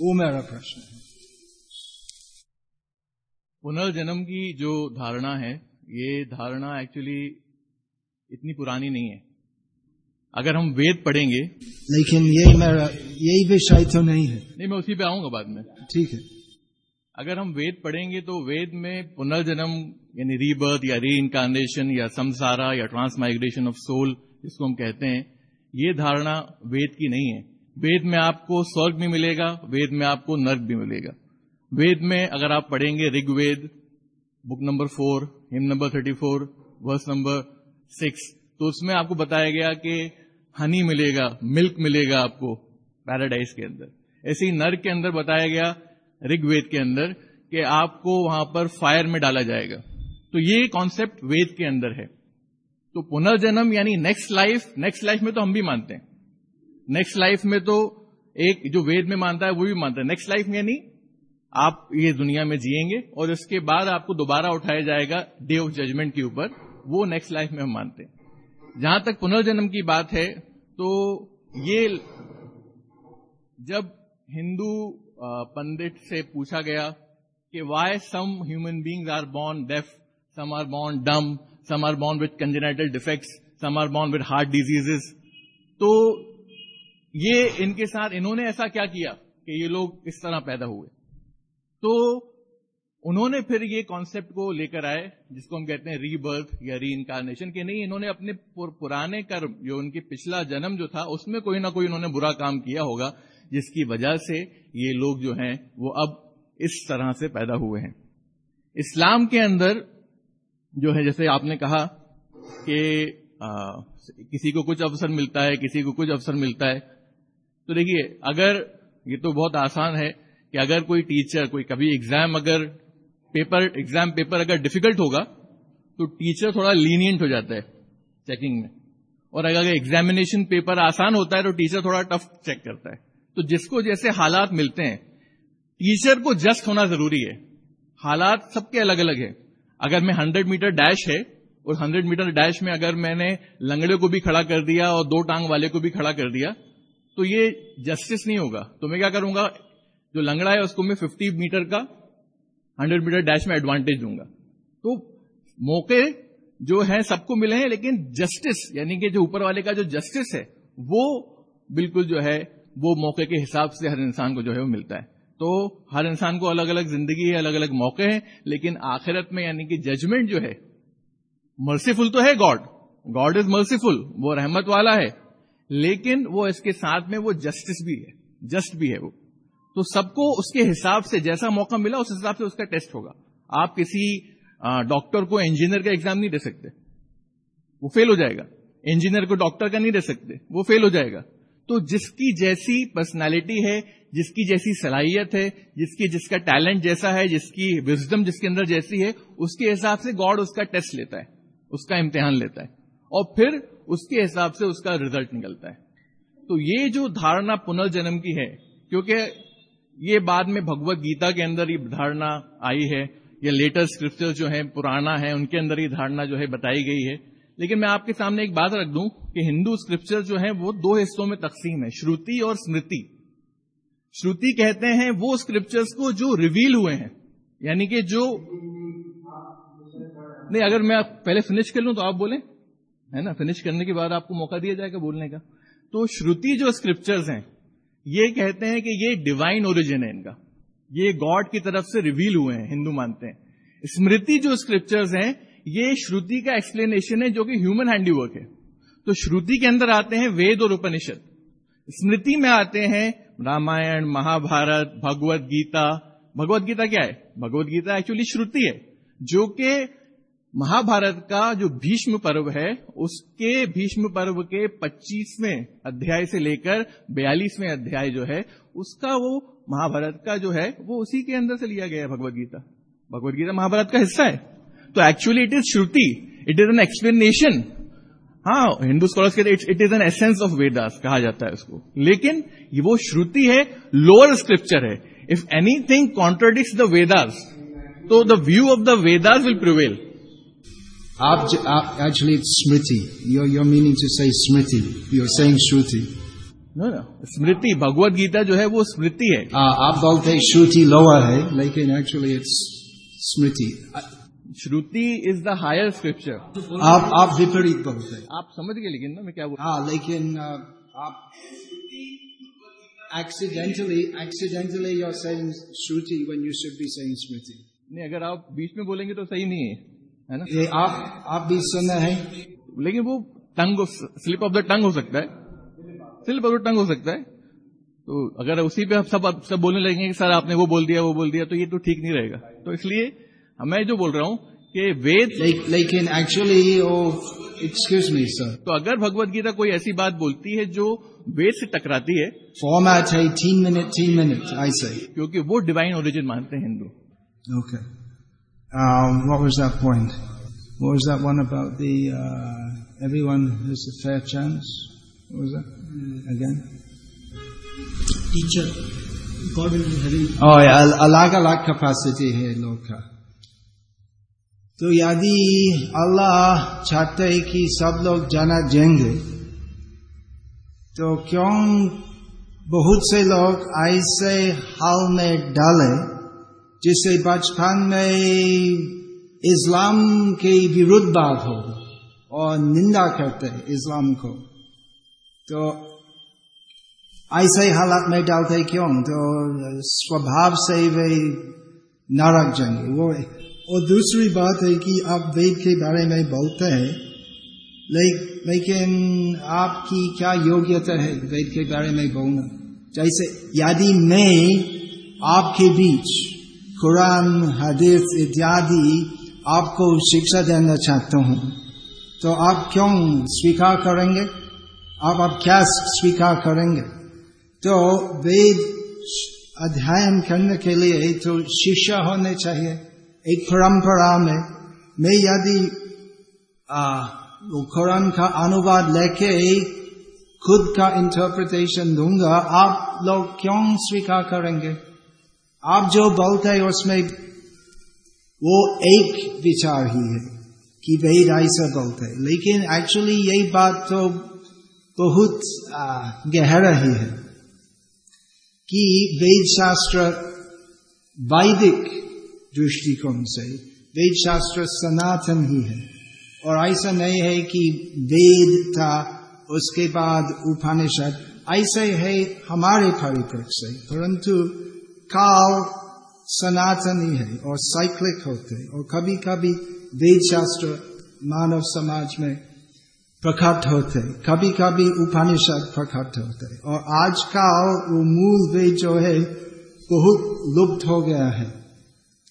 वो मेरा प्रश्न है। पुनर्जन्म की जो धारणा है ये धारणा एक्चुअली इतनी पुरानी नहीं है। अगर हम वेद पढ़ेंगे लेकिन यही मेरा यही विषय तो नहीं है। नहीं मैं उसी पे आऊँगा बाद में। ठीक है। अगर हम वेद पढ़ेंगे तो वेद में पुनर्जन्म, यानी रीबर्थ या री इनकारनेशन या समसारा या ट्रांसमाइग्रेशन ऑफ़ सोल जिसको हम कहते हैं, ये धारणा वेद की नहीं है। वेद में आपको स्वर्ग भी मिलेगा, वेद में आपको नर्क भी मिलेगा। वेद में अगर आप पढ़ेंगे Rigveda book number four hymn number thirty four verse number six तो उसमें आपको बताया गया कि हनी मिलेगा मिल्क मिलेगा आपको पैराडाइज के अंदर। ऐसे ही नर्क के अंदर बताया गया ऋग्वेद के अंदर कि आपको वहाँ पर फायर में डाला जाएगा। तो ये कॉन्सेप्ट वेद के अंदर है। तो पुनर्जन्म यानी नेक्स्ट लाइफ नेक्स्ट लाइफ में तो हम भी मानते हैं। नेक्स्ट लाइफ में तो एक जो वेद में मानता है वो भी मानता है। नेक्स्ट लाइफ यानी आप ये दुनिया में जिएँगे और इसके बाद आपको दोबारा उठाया जाएगा डे ऑफ़ जजमेंट के ऊपर। वो नेक्स्ट लाइफ में हम मानते हैं। जहाँ तक पुनर्जन्म की बात है तो ये जब हिंदू पंडित से पूछा गया कि why some human beings are born deaf some are born dumb some are born with congenital defects some are born with heart diseases तो ये इनके साथ इन्होंने ऐसा क्या किया कि ये लोग इस तरह पैदा हुए? तो उन्होंने फिर ये कॉन्सेप्ट को लेकर आए, जिसको हम कहते हैं रीबर्थ या री इनकारनेशन के नहीं, इन्होंने अपने पुराने कर्म, जो उनके पिछला जन्म जो था, उसमें कोई ना कोई उन्होंने बुरा काम किया होगा। जिसकी वजह से ये लोग जो हैं, वो अब इस तरह से पैदा हुए हैं। इस्लाम के अंदर जो है, जैसे आपने कहा कि किसी को कुछ अवसर मिलता है, किसी को कुछ अवसर मिलता है। तो देखिए, अगर, ये तो बहुत आसान है कि अगर कोई टीचर कोई कभी एग्ज़ाम अगर पेपर एग्ज़ाम पेपर अगर डिफ़िकल्ट होगा तो टीचर थोड़ा लीनियंट हो जाता है चेकिंग में। और अगर एग्जामिनेशन पेपर आसान होता है तो टीचर थोड़ा टफ चेक करता है। तो जिसको जैसे हालात मिलते हैं, टीचर को जस्ट होना ज़रूरी है। हालात सबके अलग अलग है। अगर मैं हंड्रेड मीटर डैश है, और हंड्रेड मीटर डैश में अगर मैंने लंगड़े को भी खड़ा कर दिया और दो टांग वाले को भी खड़ा कर दिया तो ये जस्टिस नहीं होगा। तो मैं क्या करूँगा? जो लंगड़ा है, उसको मैं 50 मीटर का 100 मीटर डैश में एडवांटेज दूँगा। तो मौके जो है, सबको मिले हैं, लेकिन जस्टिस, यानी कि जो ऊपर वाले का जो जस्टिस है, वो बिल्कुल जो है वो मौके के हिसाब से हर इंसान को जो है वो मिलता है। तो हर इंसान को अलग अलग ज़िंदगी है अलग अलग मौके हैं, लेकिन आखिरत में यानी कि जजमेंट जो है मर्सीफुल तो है गॉड गॉड इज़ मर्सीफुल वो रहमत वाला है। लेकिन वो इसके साथ में वो जस्टिस भी है जस्ट भी है वो। तो सबको उसके हिसाब से जैसा मौका मिला, उस हिसाब से उसका टेस्ट होगा। आप किसी डॉक्टर को इंजीनियर का एग्ज़ाम नहीं दे सकते। वो फेल हो जाएगा। इंजीनियर को डॉक्टर का नहीं दे सकते। वो फेल हो जाएगा। तो जिसकी जैसी पर्सनालिटी है, जिसकी जैसी सलाहियत है, जिसकी, जिसका टैलेंट जैसा है, जिसकी विजडम जिसके अंदर जैसी है, उसके हिसाब से गॉड उसका टेस्ट लेता है, उसका इम्तिहान लेता है और फिर उसके हिसाब से उसका रिज़ल्ट निकलता है। तो ये जो धारणा पुनर्जन्म की है, क्योंकि ये बाद में भगवत गीता के अंदर ये धारणा आई है, या लेटेस्ट स्क्रिप्चर जो है, पुराना है, उनके अंदर ये धारणा जो है बताई गई है लेकिन मैं आपके सामने एक बात रख दूँ कि हिंदू स्क्रिप्चर जो है, वो दो हिस्सों में तकसीम है, श्रुति और स्मृति। श्रुति कहते हैं वो स्क्रिप्चर्स को जो रिवील हुए हैं, यानी कि जो नहीं, अगर मैं पहले फिनिश कर लूँ तो आप बोलें, है ना? फिनिश करने के बाद आपको मौका दिया जाएगा बोलने का। तो श्रुति जो स्क्रिप्चर्स हैं, ये कहते हैं कि ये डिवाइन ओरिजिन है इनका। ये गॉड की तरफ़ से रिवील हुए हैं, हिंदू मानते हैं। स्मृति जो स्क्रिप्चर्स हैं ये श्रुति का एक्सप्लेनेशन है जो कि ह्यूमन हैंडीवर्क है। तो श्रुति के अंदर आते हैं वेद और उपनिषद। स्मृति में आते हैं रामायण, महाभारत, भगवत गीता। भगवत गीता क्या है? भगवत गीता एक्चुअली श्रुति है, जो कि महाभारत का जो भीष्म पर्व है, उसके भीष्म पर्व के 25वें अध्याय से लेकर 42वें अध्याय जो है, उसका वो महाभारत का जो है, वो उसी के अंदर से लिया गया है भगवत गीता। भगवत गीता महाभारत का हिस्सा है। तो actually it is shruti it is an explanation हाँ हिंदू स्कॉलर्स कहते it is an essence of Vedas कहा जाता है उसको. लेकिन ये वो श्रुति है लोअर स्क्रिप्चर है. If anything contradicts the Vedas तो the view of the Vedas will prevail आप, आप actually it's smriti. You're, you're meaning to say smriti. You're saying shruti. No ना स्मृति भगवत गीता जो है वो स्मृति है. आ, आप बोलते हैं श्रुति लोअर है लेकिन actually it's smriti shruti is the higher scripture आप आप विपरीत बोलते हैं आप समझ गए लेकिन ना मैं क्या बोल हाँ लेकिन आप accidentally accidentally you're saying shruti when you should be saying smriti. नहीं अगर आप बीच में बोलेंगे तो सही नहीं है है ना? ये आप आप भी सुन रहे हैं? लेकिन वो tongue slip of the tongue हो सकता है। स्लिप ऑफ़ द टंग हो सकता है। तो अगर उसी पे आप सब आप सब बोलने लगेंगे कि सर आपने वो बोल दिया वो बोल दिया तो ये तो ठीक नहीं रहेगा। तो इसलिए हाँ, मैं जो बोल रहा हूँ कि वेद लेकिन एक्चुअली एक्सक्यूज मी सर तो अगर भगवत गीता कोई ऐसी बात बोलती है जो वेद से टकराती है फॉर्मैट है तीन मिनट तीन मिनट आई से क्योंकि वो डिवाइन ओरिजिन मानते हैं हिंदू। ओके पॉइंट वो is that one about the every one is a fair chance again teacher अलग अलग कैपेसिटी है लोग का तो यदि अल्लाह चाहते है कि सब लोग जाना जाएँगे तो क्यों बहुत से लोग ऐसे हाल में डाले, जिससे बचपन में इस्लाम के विरुद्ध बात हो और निंदा करते हैं इस्लाम को? तो ऐसे हालात में डालते क्यों? तो स्वभाव से वे नरक जाएँगे। वो और दूसरी बात है कि आप वेद के बारे में बोलते हैं लेकिन आपकी क्या योग्यता है वेद के बारे में बोलना? जैसे यदि मैं आपके बीच कुरान, हदीस इत्यादि आपको शिक्षा देना चाहता हूँ। तो आप क्यों स्वीकार करेंगे? आप आप क्या स्वीकार करेंगे? तो वेद अध्ययन करने के लिए तो शिष्य होने चाहिए। एक परंपरा में, मैं यदि कुरान का अनुवाद लेके खुद का इंटरप्रिटेशन दूँगा, आप लोग क्यों स्वीकार करेंगे? आप जो बोलते हैं, उसमें वो एक विचार ही है कि वेद ऐसा बोलते हैं। लेकिन एक्चुअली यही बात तो बहुत गहरा ही है कि वेद शास्त्र वैदिक दृष्टिकोण से। वेद शास्त्र सनातन ही है। और ऐसा नहीं है कि वेद था, उसके बाद उपनिषद, ऐसे है हमारे परिप्रेक्ष्य से। परंतु काल सनातन ही है और साइक्लिक होते और कभी कभी वेद शास्त्र मानव समाज में प्रकट होते कभी कभी उपनिषद प्रकट होते और आज आजकल वो मूल वेद जो है, बहुत लुप्त हो गया है।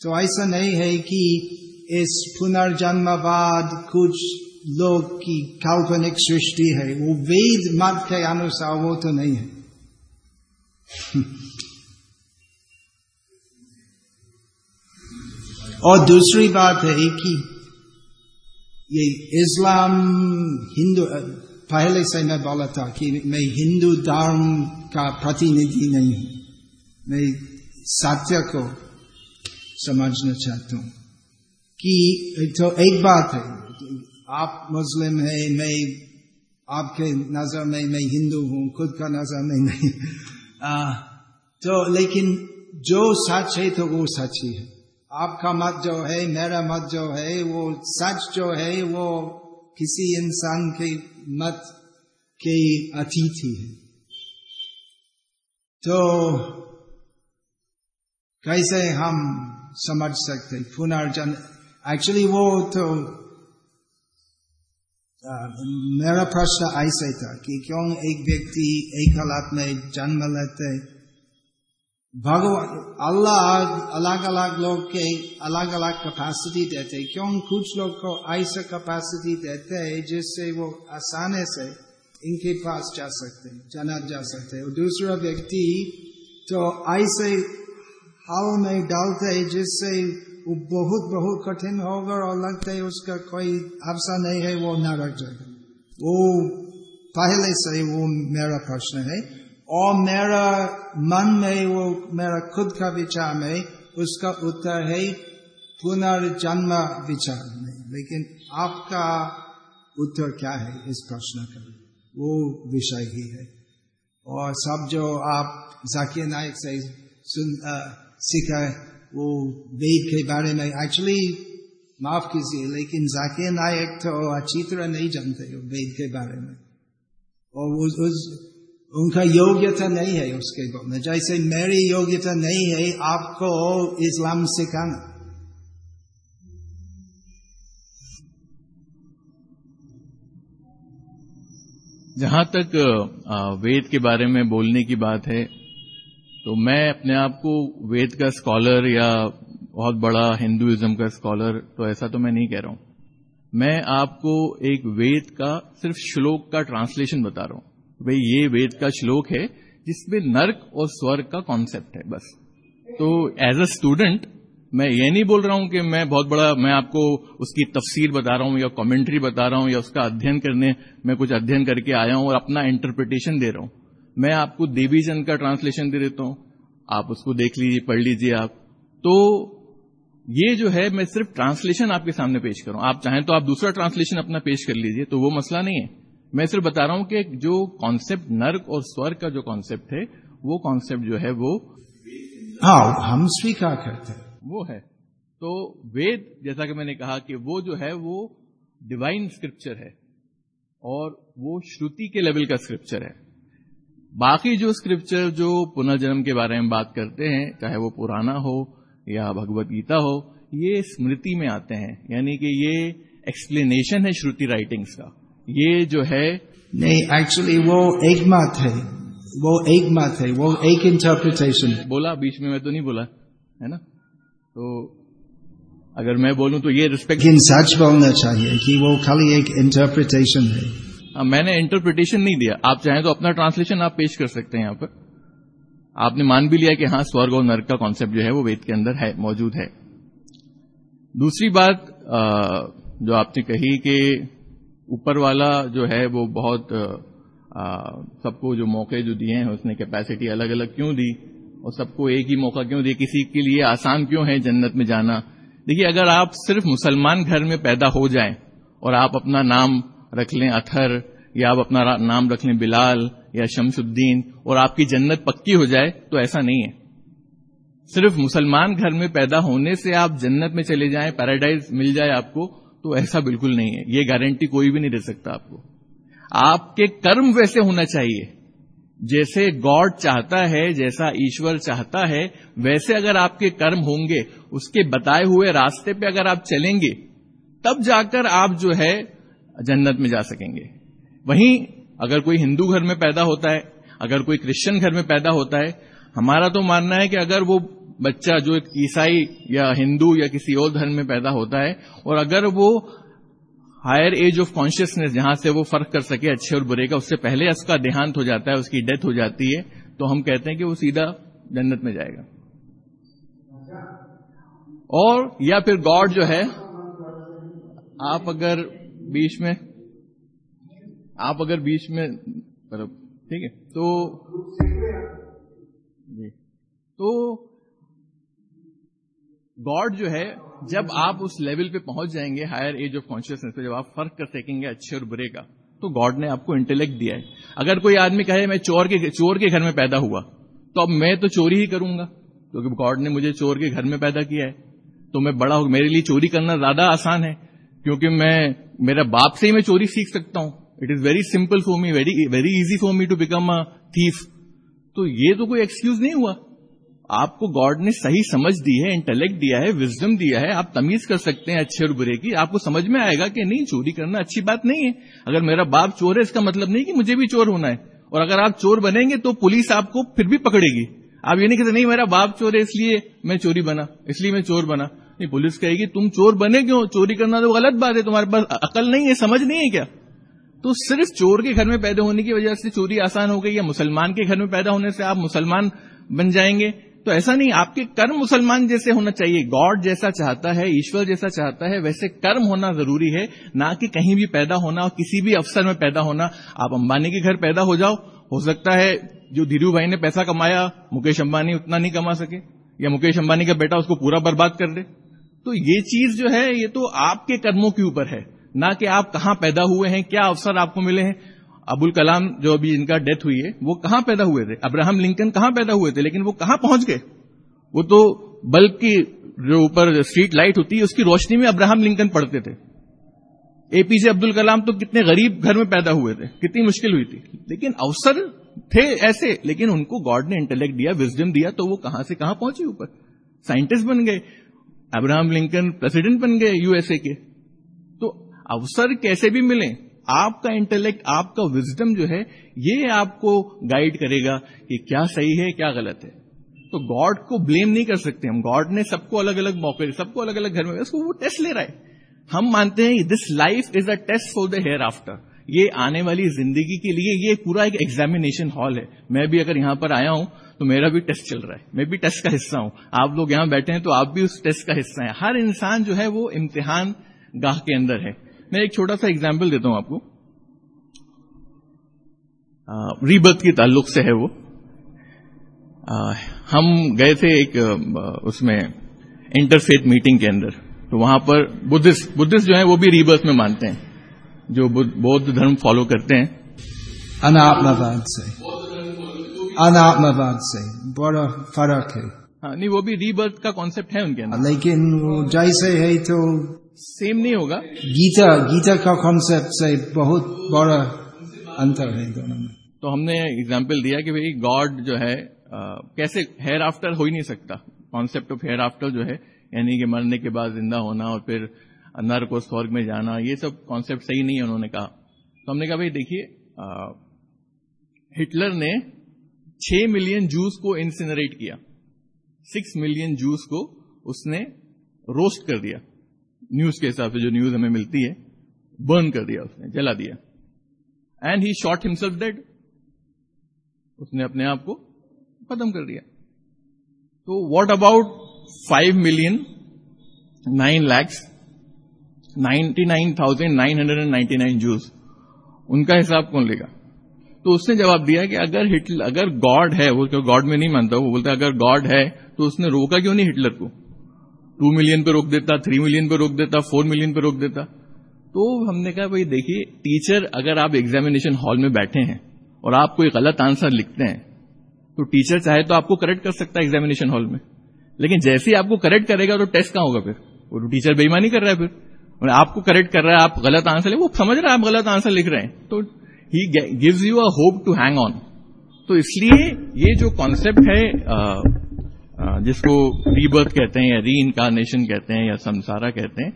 तो ऐसा नहीं है कि इस पुनर्जन्मवाद कुछ लोग की काल्पनिक सृष्टि है। वो वेद मत के अनुसार वो तो नहीं है। और दूसरी बात है कि ये इस्लाम हिंदू, पहले से मैं बोला था कि मैं हिंदू धर्म का प्रतिनिधि नहीं मैं सत्य को समझना चाहता हूँ कि तो एक बात है आप मुस्लिम है मैं आपके नज़र में मैं हिंदू हूँ खुद का नज़र में नहीं। आ, तो लेकिन जो सच है तो वो सच ही है। आपका मत जो है मेरा मत जो है वो सच जो है वो किसी इंसान के मत के अतिथि है। तो कैसे हम समझ सकते पुनर्जन एक्चुअली वो तो मेरा प्रश्न ऐसे था कि क्यों एक व्यक्ति एक हालात में जन्म लेते भगवान अल्लाह अलग अलग लोग के अलग अलग कैपेसिटी देते क्यों कुछ लोग को ऐसा कैपेसिटी देते है जिससे वो आसानी से इनके पास जा सकते जाना जा सकते और दूसरा व्यक्ति तो ऐसे हाल में डालते, जिससे वो बहुत बहुत कठिन होगा और लगता है उसका कोई अवसर नहीं है, वो न रख जाएगा। वो पहले से वो मेरा प्रश्न है। और मेरा मन में वो, मेरा खुद का विचार में उसका उत्तर है, पुनर्जन्म विचार में। लेकिन आपका उत्तर क्या है इस प्रश्न का? वो विषय ही है। और सब जो आप जाकिर नायक से सुन सीखा वो वेद के बारे में एक्चुअली माफ़ कीजिए लेकिन जाकिर नायक तो अच्छी तरह नहीं जानते वेद के बारे में। और उस, उस उनका योग्यता नहीं है उसके बोलने जैसे मेरी योग्यता नहीं है आपको इस्लाम सिखाना। जहाँ तक वेद के बारे में बोलने की बात है तो मैं अपने आप को वेद का स्कॉलर या बहुत बड़ा हिंदुइज्म का स्कॉलर तो ऐसा तो मैं नहीं कह रहा हूँ। मैं आपको एक वेद का, सिर्फ़ श्लोक का ट्रांसलेशन बता रहा हूँ। भाई, ये वेद का श्लोक है, जिसमें नर्क और स्वर्ग का कॉन्सेप्ट है, बस। तो एज अ स्टूडेंट मैं ये नहीं बोल रहा हूँ कि मैं बहुत बड़ा, मैं आपको उसकी तफसीर बता रहा हूँ या कमेंट्री बता रहा हूँ या उसका अध्ययन करने, मैं कुछ अध्ययन करके आया हूँ और अपना इंटरप्रिटेशन दे रहा हूँ। मैं आपको देवी चंद का ट्रांसलेशन दे देता हूँ। आप उसको देख लीजिए पढ़ लीजिए आप। तो ये जो है मैं सिर्फ़ ट्रांसलेशन आपके सामने पेश कर आप चाहें तो आप दूसरा ट्रांसलेशन अपना पेश कर लीजिए तो वो मसला नहीं है। मैं सिर्फ़ बता रहा हूँ कि जो कॉन्सेप्ट नर्क और स्वर्ग का जो कॉन्सेप्ट है वो कॉन्सेप्ट जो है वो हाँ हम स्वीकार करते हैं। वो है। तो वेद जैसा कि मैंने कहा कि वो जो है वो डिवाइन स्क्रिप्चर है और वो श्रुति के लेवल का स्क्रिप्चर है। बाकी जो स्क्रिप्चर जो पुनर्जन्म के बारे में बात करते हैं चाहे वो पुराना हो या भगवत गीता हो ये स्मृति में आते हैं। यानी कि ये एक्सप्लेनेशन है श्रुति राइटिंग्स का। ये जो है नहीं एक्चुअली वो एक मत है। वो एक मत है। वो एक इंटरप्रिटेशन बोला बीच में मैं तो नहीं बोला है ना? तो अगर मैं बोलूँ तो ये रिस्पेक्ट सच बोलना चाहिए कि वो खाली एक इंटरप्रिटेशन हाँ, मैंने इंटरप्रिटेशन नहीं दिया। आप चाहें तो अपना ट्रांसलेशन आप पेश कर सकते हैं यहाँ पर। आपने मान भी लिया कि हाँ स्वर्ग और नर्क का कॉन्सेप्ट जो है, वो वेद के अंदर है, मौजूद है। दूसरी बात जो आपने कही कि ऊपर वाला जो है, वो बहुत सबको जो मौके जो दिए हैं, उसने कैपेसिटी अलग अलग क्यों दी? और सबको एक ही मौका क्यों दिया? किसी के लिए आसान क्यों है जन्नत में जाना? देखिए, अगर आप सिर्फ़ मुसलमान घर में पैदा हो जाएँ और आप अपना नाम रख लें अथर, या आप अपना नाम रख लें बिलाल, या शमशुद्दीन, और आपकी जन्नत पक्की हो जाए तो ऐसा नहीं है। सिर्फ़ मुसलमान घर में पैदा होने से आप जन्नत में चले जाएँ, पैराडाइज मिल जाए आपको तो ऐसा बिल्कुल नहीं है। ये गारंटी कोई भी नहीं दे सकता आपको। आपके कर्म वैसे होना चाहिए। जैसे गॉड चाहता है, जैसा ईश्वर चाहता है, वैसे अगर आपके कर्म होंगे, उसके बताए हुए रास्ते पे अगर आप चलेंगे, तब जाकर आप जो है जन्नत में जा सकेंगे। वहीं अगर कोई हिंदू घर में पैदा होता है, अगर कोई क्रिश्चियन घर में पैदा होता है, हमारा तो मानना है कि अगर वो बच्चा जो एक ईसाई या हिंदू या किसी और धर्म में पैदा होता है, और अगर वो हायर एज ऑफ़ कॉन्शियसनेस, जहाँ से वो फ़र्क कर सके अच्छे और बुरे का, उससे पहले उसका देहांत हो जाता है, उसकी डेथ हो जाती है तो हम कहते हैं कि वो सीधा जन्नत में जाएगा। और या फिर गॉड जो है, आप अगर बीच में, आप अगर बीच में मतलब ठीक है तो जी तो गॉड जो है, जब आप उस लेवल पे पहुँच जाएँगे हायर एज ऑफ़ कॉन्शियसनेस पे, जब आप फ़र्क कर सकेंगे अच्छे और बुरे का तो गॉड ने आपको इंटेलेक्ट दिया है। अगर कोई आदमी कहे, मैं चोर के चोर के घर में पैदा हुआ तो अब मैं तो चोरी ही करूँगा, क्योंकि गॉड ने मुझे चोर के घर में पैदा किया है तो मैं बड़ा हो, मेरे लिए चोरी करना ज़्यादा आसान है, क्योंकि मैं मेरा बाप से ही मैं चोरी सीख सकता हूँ। It is very simple for me very very easy for me to become a thief तो ये तो कोई एक्सक्यूज नहीं हुआ। आपको गॉड ने सही समझ दी है इंटेलेक्ट दिया है विजडम दिया है, आप तमीज कर सकते हैं अच्छे और बुरे की। आपको समझ में आएगा कि नहीं, चोरी करना अच्छी बात नहीं है। अगर मेरा बाप चोर है, इसका मतलब नहीं कि मुझे भी चोर होना है। और अगर आप चोर बनेंगे तो पुलिस आपको फिर भी पकड़ेगी। आप ये नहीं कहते, नहीं, मेरा बाप चोर है, इसलिए मैं चोरी बना, इसलिए मैं चोर बना। नहीं पुलिस कहेगी, तुम चोर बने क्यों? चोरी करना तो गलत बात है, तुम्हारे पास अकल नहीं है, समझ नहीं है क्या? तो सिर्फ़ चोर के घर में पैदा होने की वजह से चोरी आसान हो गई या मुसलमान के घर में पैदा होने से आप मुसलमान बन जाएँगे? तो ऐसा नहीं, आपके कर्म मुसलमान जैसे होना चाहिए। गॉड जैसा चाहता है, ईश्वर जैसा चाहता है, वैसे कर्म होना ज़रूरी है, ना कि कहीं भी पैदा होना और किसी भी अवसर में पैदा होना। आप अंबानी के घर पैदा हो जाओ। हो सकता है जो धीरू भाई ने पैसा कमाया, मुकेश अंबानी उतना नहीं कमा सके, या मुकेश अंबानी का बेटा उसको पूरा बर्बाद कर दे। तो ये चीज़ जो है, ये तो आपके कर्मों के ऊपर है। ना कि आप कहाँ पैदा हुए हैं, क्या अवसर आपको मिले हैं। अबुल कलाम जो अभी इनका डेथ हुई है, वो कहाँ पैदा हुए थे? अब्राहम लिंकन कहाँ पैदा हुए थे? लेकिन वो कहाँ पहुँच गए? वो तो बल्ब की जो ऊपर स्ट्रीट लाइट होती है, उसकी रोशनी में अब्राहम लिंकन पढ़ते थे। एपीजे अब्दुल कलाम तो कितने गरीब घर में पैदा हुए थे, कितनी मुश्किल हुई थी। लेकिन अवसर थे ऐसे, लेकिन उनको गॉड ने इंटेलेक्ट दिया विजडम दिया तो वो कहाँ से कहाँ पहुँचे ऊपर? साइंटिस्ट बन गए। अब्राहम लिंकन प्रेसिडेंट बन गए यूएसए के। तो अवसर कैसे भी मिले, आपका इंटेलेक्ट आपका विजडम जो है, ये आपको गाइड करेगा कि क्या सही है, क्या गलत है। तो गॉड को ब्लेम नहीं कर सकते हम। गॉड ने सबको अलग अलग मौके, सबको अलग अलग घर में, उसको वो टेस्ट ले रहा है। हम मानते हैं this life is a test for the hereafter ये आने वाली ज़िंदगी के लिए ये पूरा एक एग्जामिनेशन हॉल है। मैं भी अगर यहाँ पर आया हूँ तो मेरा भी टेस्ट चल रहा है। मैं भी टेस्ट का हिस्सा हूँ। आप लोग यहाँ बैठे हैं तो आप भी उस टेस्ट का हिस्सा हैं। हर इंसान जो है वो इम्तिहान गाह के अंदर है। मैं एक छोटा सा एग्ज़ाम्पल देता हूँ आपको। रीबर्थ के ताल्लुक से है वो। आ, हम गए थे एक उसमें इंटरफेथ मीटिंग के अंदर। तो वहाँ पर बुद्धिस्ट बुद्धिस्ट जो है वो भी रीबर्थ में मानते हैं। जो बौद्ध धर्म फॉलो करते हैं। अनात्मवाद से। अनात्मवाद से। बड़ा फ़र्क है। हाँ नहीं वो भी रीबर्थ का कॉन्सेप्ट है उनके अंदर। लेकिन वो जैसे है तो सेम नहीं होगा। गीता गीता का कॉन्सेप्ट से बहुत बड़ा अंतर है दोनों में। तो हमने एग्ज़ाम्पल दिया कि भाई गॉड जो है आ, कैसे हेयर आफ्टर हो ही नहीं सकता। कॉन्सेप्ट ऑफ़ हेयर आफ्टर जो है यानी कि मरने के बाद ज़िंदा होना और फिर नर को स्वर्ग में जाना ये सब कॉन्सेप्ट सही नहीं है उन्होंने कहा। तो हमने कहा भाई देखिए हिटलर ने छह मिलियन जूस को इंसिनरेट किया। सिक्स मिलियन जूस को उसने रोस्ट कर दिया। न्यूज़ के हिसाब से जो न्यूज़ हमें मिलती है बर्न कर दिया उसने, जला दिया। And he shot himself dead उसने अपने आप को खत्म कर दिया। तो what about five million nine lakhs ninety nine thousand nine hundred and ninety nine Jews. उनका हिसाब कौन लेगा? तो उसने जवाब दिया कि अगर हिटलर अगर गॉड है, वो क्यों गॉड में नहीं मानता, वो बोलता अगर गॉड है तो उसने रोका क्यों नहीं हिटलर को? टू मिलियन पे रोक देता, थ्री मिलियन पे रोक देता, फोर मिलियन पे रोक देता। तो हमने कहा, भाई देखिए, टीचर, अगर आप एग्जामिनेशन हॉल में बैठे हैं और आप कोई गलत आंसर लिखते हैं तो टीचर चाहे तो आपको करेक्ट कर सकता है एग्जामिनेशन हॉल में। लेकिन जैसे ही आपको करेक्ट करेगा तो टेस्ट कहाँ होगा फिर? वो तो टीचर बेईमानी कर रहा है फिर। आपको करेक्ट कर रहा है, आप गलत आंसर वो समझ रहा है आप गलत आंसर लिख रहे हैं। तो he gives you a hope to hang on तो इसलिए ये जो कॉन्सेप्ट है जिसको रीबर्थ कहते हैं या री इनकारनेशन कहते हैं या संसारा कहते हैं,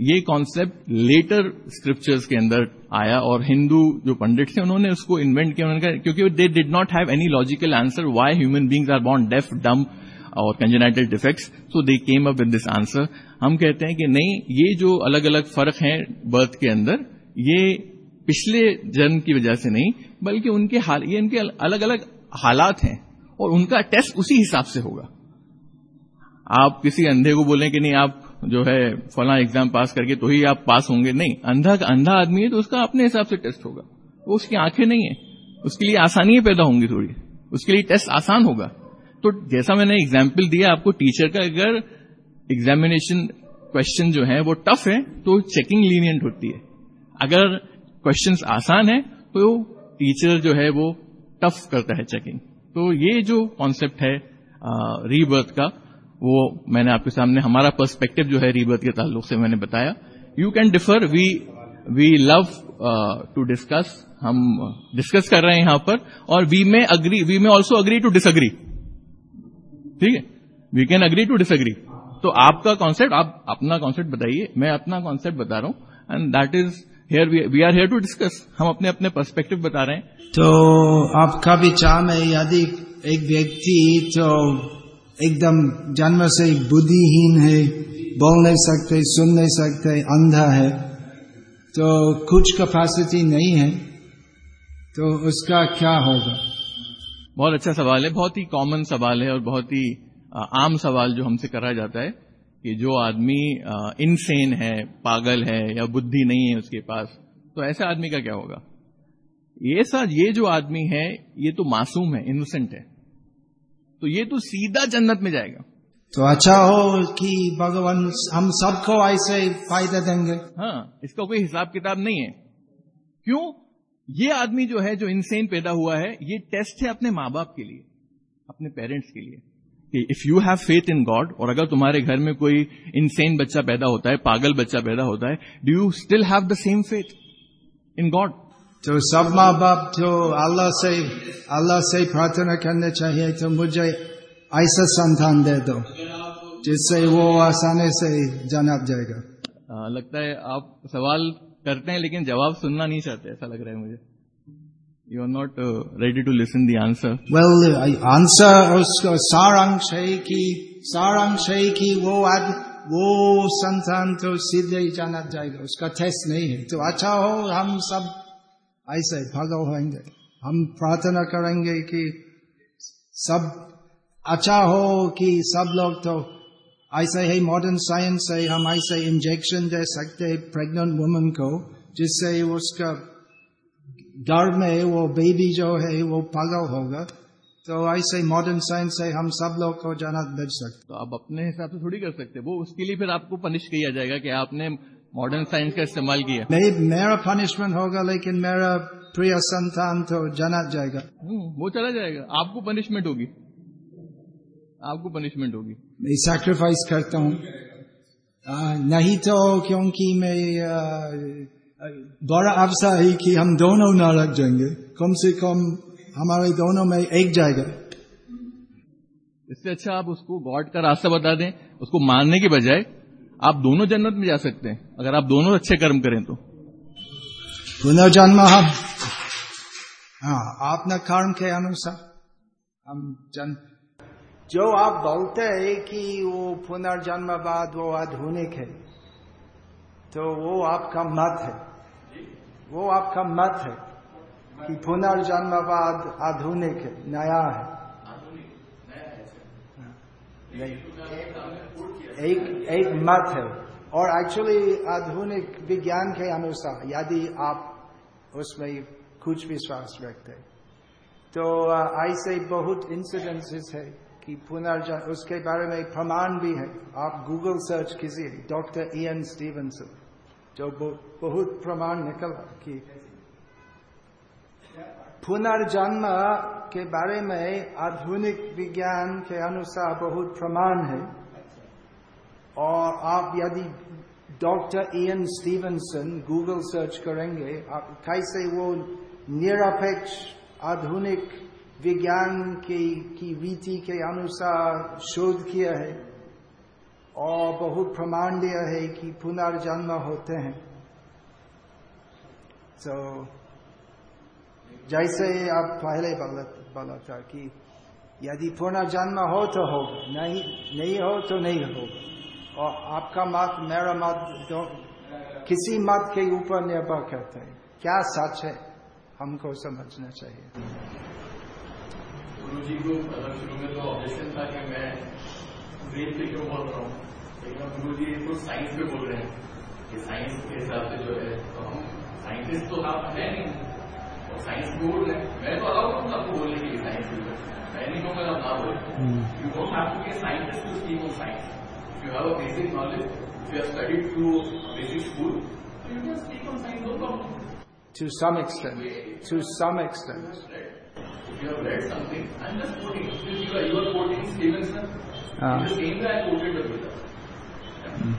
ये कॉन्सेप्ट लेटर स्क्रिप्चर्स के अंदर आया और हिंदू जो पंडित थे, उन्होंने उसको इन्वेंट किया, उन्होंने कहा, क्योंकि they did not have any logical answer why human beings are born deaf dumb और congenital defects so they came up with this answer हम कहते हैं कि नहीं, ये जो अलग अलग फ़र्क हैं बर्थ के अंदर, ये पिछले जन्म की वजह से नहीं, बल्कि उनके हाल, ये इनके अलग अलग हालात हैं, और उनका टेस्ट उसी हिसाब से होगा। आप किसी अंधे को बोलें कि नहीं, आप जो है फला एग्ज़ाम पास करके तो ही आप पास होंगे। नहीं, अंधा अंधा आदमी है तो उसका अपने हिसाब से टेस्ट होगा। वो उसकी आँखें नहीं है। उसके लिए आसानियाँ पैदा होंगी थोड़ी। उसके लिए टेस्ट आसान होगा। तो जैसा मैंने एग्ज़ाम्पल दिया, आपको टीचर का अगर एग्जामिनेशन क्वेश्चन जो है वो टफ है तो चेकिंग लीनियंट होती है। अगर क्वेश्चंस आसान है तो टीचर जो है वो टफ करता है चेकिंग तो ये जो कॉन्सेप्ट है रीबर्थ का, वो मैंने आपके सामने, हमारा पर्सपेक्टिव जो है रीबर्थ के ताल्लुक से मैंने बताया. You can differ we we love to discuss हम डिस्कस कर रहे हैं यहाँ पर, और we may agree we may also agree to disagree ठीक है? We can agree to disagree तो आपका कॉन्सेप्ट आप अपना कॉन्सेप्ट बताइए. मैं अपना कॉन्सेप्ट बता रहा हूँ. And that is here we are here to discuss हम अपने अपने पर्सपेक्टिव बता रहे हैं। तो आपका विचार में यदि एक व्यक्ति तो एकदम जन्म से बुद्धिहीन है बोल नहीं सकते सुन नहीं सकते अंधा है तो कुछ कैपेसिटी नहीं है तो उसका क्या होगा? बहुत अच्छा सवाल है बहुत ही कॉमन सवाल है और बहुत ही आम सवाल जो हमसे करा जाता है। कि जो आदमी इनसेन है पागल है या बुद्धि नहीं है उसके पास तो ऐसे आदमी का क्या होगा? ये सा ये जो आदमी है ये तो मासूम है इनोसेंट है। तो ये तो सीधा जन्नत में जाएगा। तो अच्छा हो कि भगवान हम सबको ऐसे फ़ायदा देंगे। हाँ इसका कोई हिसाब किताब नहीं है। क्यों? ये आदमी जो है जो इनसेन पैदा हुआ है ये टेस्ट है अपने माँ बाप के लिए अपने पेरेंट्स के लिए। कि if you have faith in God और अगर तुम्हारे घर में कोई इनसेन बच्चा पैदा होता है पागल बच्चा पैदा होता है do you still have the same faith in God तो सब माँ बाप जो अल्लाह से अल्लाह से प्रार्थना करने चाहिए तो मुझे ऐसा संतान दे दो जिससे वो आसानी से जनाब जाएगा। आ, लगता है आप सवाल करते हैं लेकिन जवाब सुनना नहीं चाहते ऐसा लग रहा है मुझे। You are not ready to listen the answer well answer उसका सारांश है कि सारांश है वो संतान तो सीधे ही जाना जाएगा उसका टेस्ट नहीं है तो अच्छा हो हम सब ऐसे भगव होंगे हम प्रार्थना करेंगे कि सब अच्छा हो कि सब लोग तो ऐसे ही मॉडर्न साइंस से हम ऐसे इंजेक्शन दे सकते हैं प्रेग्नेंट वुमन को जिससे उसका डर में वो बेबी जो है वो पागल होगा। तो ऐसे मॉडर्न साइंस से हम सब लोग को जाना बच सकते तो आप अपने हिसाब से थोड़ी कर सकते वो उसके लिए फिर आपको पनिश किया जाएगा कि आपने मॉडर्न साइंस का इस्तेमाल किया। नहीं मेरा पनिशमेंट होगा लेकिन मेरा प्रिय संतान तो जाना जाएगा। वो चला जाएगा। आपको पनिशमेंट होगी। आपको पनिशमेंट होगी। मैं सैक्रिफाइस करता हूँ। नहीं तो क्योंकि मैं बड़ा अवसर है कि हम दोनों नरक जाएँगे। कम से कम हमारे दोनों में एक जाएगा। इससे अच्छा आप उसको गॉड का रास्ता बता दें उसको मानने के बजाय आप दोनों जन्नत में जा सकते हैं अगर आप दोनों अच्छे कर्म करें तो। पुनर्जन्म हम। हाँ आपने कर्म के अनुसार हम जन। जो आप बोलते हैं कि वो पुनर्जन्म बाद वो आधुनिक है तो वो आपका मत है। वो आपका मत है कि पुनर्जन्म बाद आधुनिक है, नया है। एक एक मत है। और एक्चुअली आधुनिक विज्ञान के अनुसार, यदि आप उसमें कुछ विश्वास रखते तो ऐसे बहुत इंसिडेंसेस है कि पुनर्जन्म उसके बारे में प्रमाण भी है। आप गूगल सर्च कीजिए डॉक्टर इयन स्टीवनसन जो बहुत प्रमाण निकल कि पुनर्जन्म के बारे में आधुनिक विज्ञान के अनुसार बहुत प्रमाण है। और आप यदि doctor Ian Stevenson Google search करेंगे, आप कैसे वो निरपेक्ष आधुनिक विज्ञान की की रीति के अनुसार शोध किया है। और बहुत प्रमाण दिया है कि पुनर्जन्म होते हैं। तो so, जैसे आप पहले बोला बोला था कि यदि पुनर्जन्म हो तो हो नहीं नहीं हो तो नहीं हो। और आपका मत मेरा मत जो किसी मत के ऊपर निर्भर करता है। क्या सच है? हमको समझना चाहिए। गुरु जी को शुरू में तो ऑब्जेक्शन था कि मैं वेद पे क्यों बोल रहा हूँ लेकिन अब गुरु जी इसको साइंस पे बोल रहे हैं कि साइंस के हिसाब से जो है तो हम साइंटिस्ट तो आप है नहीं और साइंस बोल रहे हैं मैं तो अलाउ करूँगा आपको बोलने के लिए साइंस के ऊपर मैं नहीं कहूँगा आप ना बोले you don't have to be scientist to speak on science you have a basic knowledge you have studied through basic school you can speak on science no problem To some extent. To some extent. If you have read something, I'm just quoting. If you are, you are quoting Stevenson, Buddha.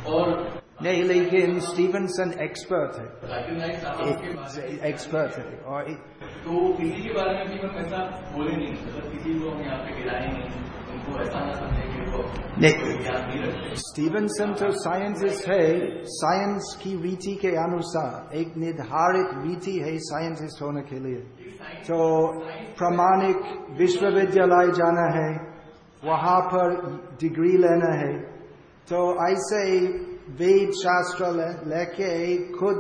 और नहीं लेकिन Stevenson expert है। Expert है। और तो किसी के बारे में भी हम ऐसा बोले नहीं। मतलब किसी को हम यहाँ पे गिराए नहीं। उनको ऐसा ना समझे नहीं। स्टीवनसन तो साइंटिस्ट है। साइंस की रीति के अनुसार एक निर्धारित रीति है साइंटिस्ट होने के लिए। तो प्रामाणिक विश्वविद्यालय जाना है। वहाँ पर डिग्री लेना है। तो ऐसे वेद शास्त्र ले- लेके खुद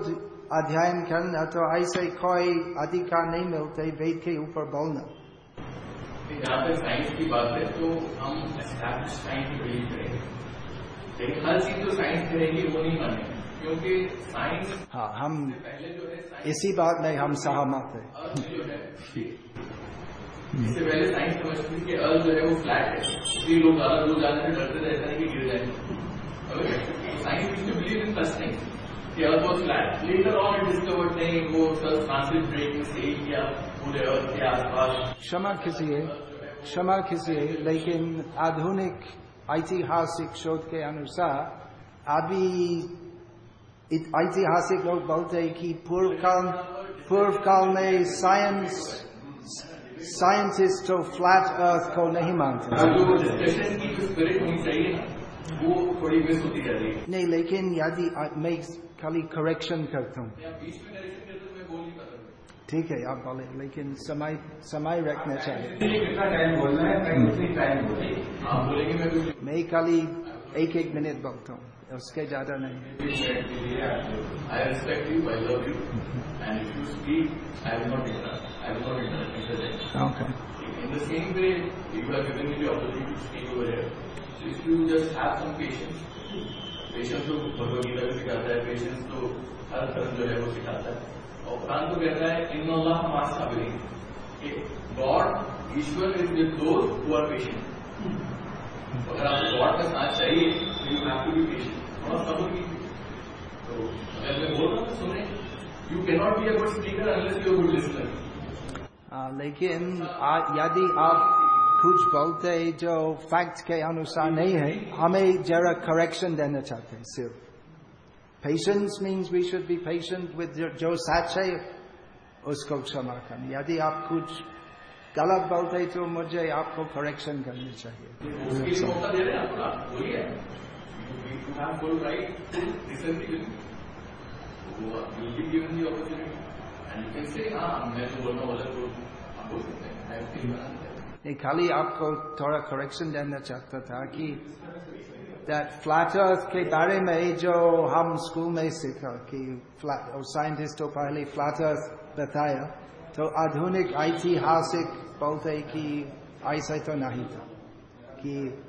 अध्ययन करना तो ऐसे कोई अधिकार नहीं मिलते वेद के ऊपर बोलना। जहाँ साइंस की बात है तो हम साइंस बिलीव करेंगे। लेकिन हर चीज़ जो साइंस करेगी वो नहीं मानेंगे क्योंकि साइंस हाँ हम पहले जो है इसी बात में हम सहमत है। जो है इससे पहले साइंस समझती थी कि अर्थ जो है वो फ्लैट है। इसलिए लोग ज़्यादा दूर जाने से डरते ऐसा नहीं कि गिर जाएँगे। Science to believe in such thing कि earth was flat later on it discovered नहीं वो सर फ्रांसिस ड्रेक ने सही किया पूरे अर्थ के आसपास। क्षमा कीजिए क्षमा कीजिए लेकिन आधुनिक ऐतिहासिक शोध के अनुसार अभी ऐतिहासिक लोग बोलते हैं कि पूर्व काल पूर्व काल में साइंस साइंटिस्ट तो फ्लैट अर्थ को नहीं मानते वो थोड़ी मिस होती जा रही है। नहीं लेकिन यदि मैं खाली करेक्शन करता हूँ। तो ठीक है आप बोले लेकिन समय समय रखना चाहिए। मैं खाली एक एक मिनट बोलता हूँ उसके ज़्यादा नहीं। I respect you, I love you, and if you speak, I will not interrupt. I will not interrupt interject. Okay. In the same way, you have given me the opportunity to speak over here. So if you just have some patience, patience तो भगवद गीता भी सिखाता है, patience तो हर धर्म जो है वो सिखाता है। और कुरान तो कहता है इन अल्लाह मास साबिरीन कि God Ishwar is with those who are patient अगर आपको गॉड का साथ चाहिए तो you have to be patient थोड़ा सब्र कीजिए तो अगर मैं बोल रहा हूँ तो सुने you cannot be a good speaker unless you good listener लेकिन यदि आप कुछ बोलते जो फैक्ट के अनुसार नहीं है, हमें जरा करेक्शन देना चाहते हैं सिर्फ़ patience means we should be patient with जो सच है, उसको क्षमा करना। यदि आप कुछ गलत बोलते तो मुझे आपको करेक्शन करनी चाहिए। नहीं, खाली आपको थोड़ा करेक्शन देना चाहता था कि flat earth के बारे में जो हम स्कूल में सीखा कि flat और साइंटिस्ट तो पहले flat earth बताया तो आधुनिक ऐतिहासिक बोलते हैं कि ऐसा तो नहीं था कि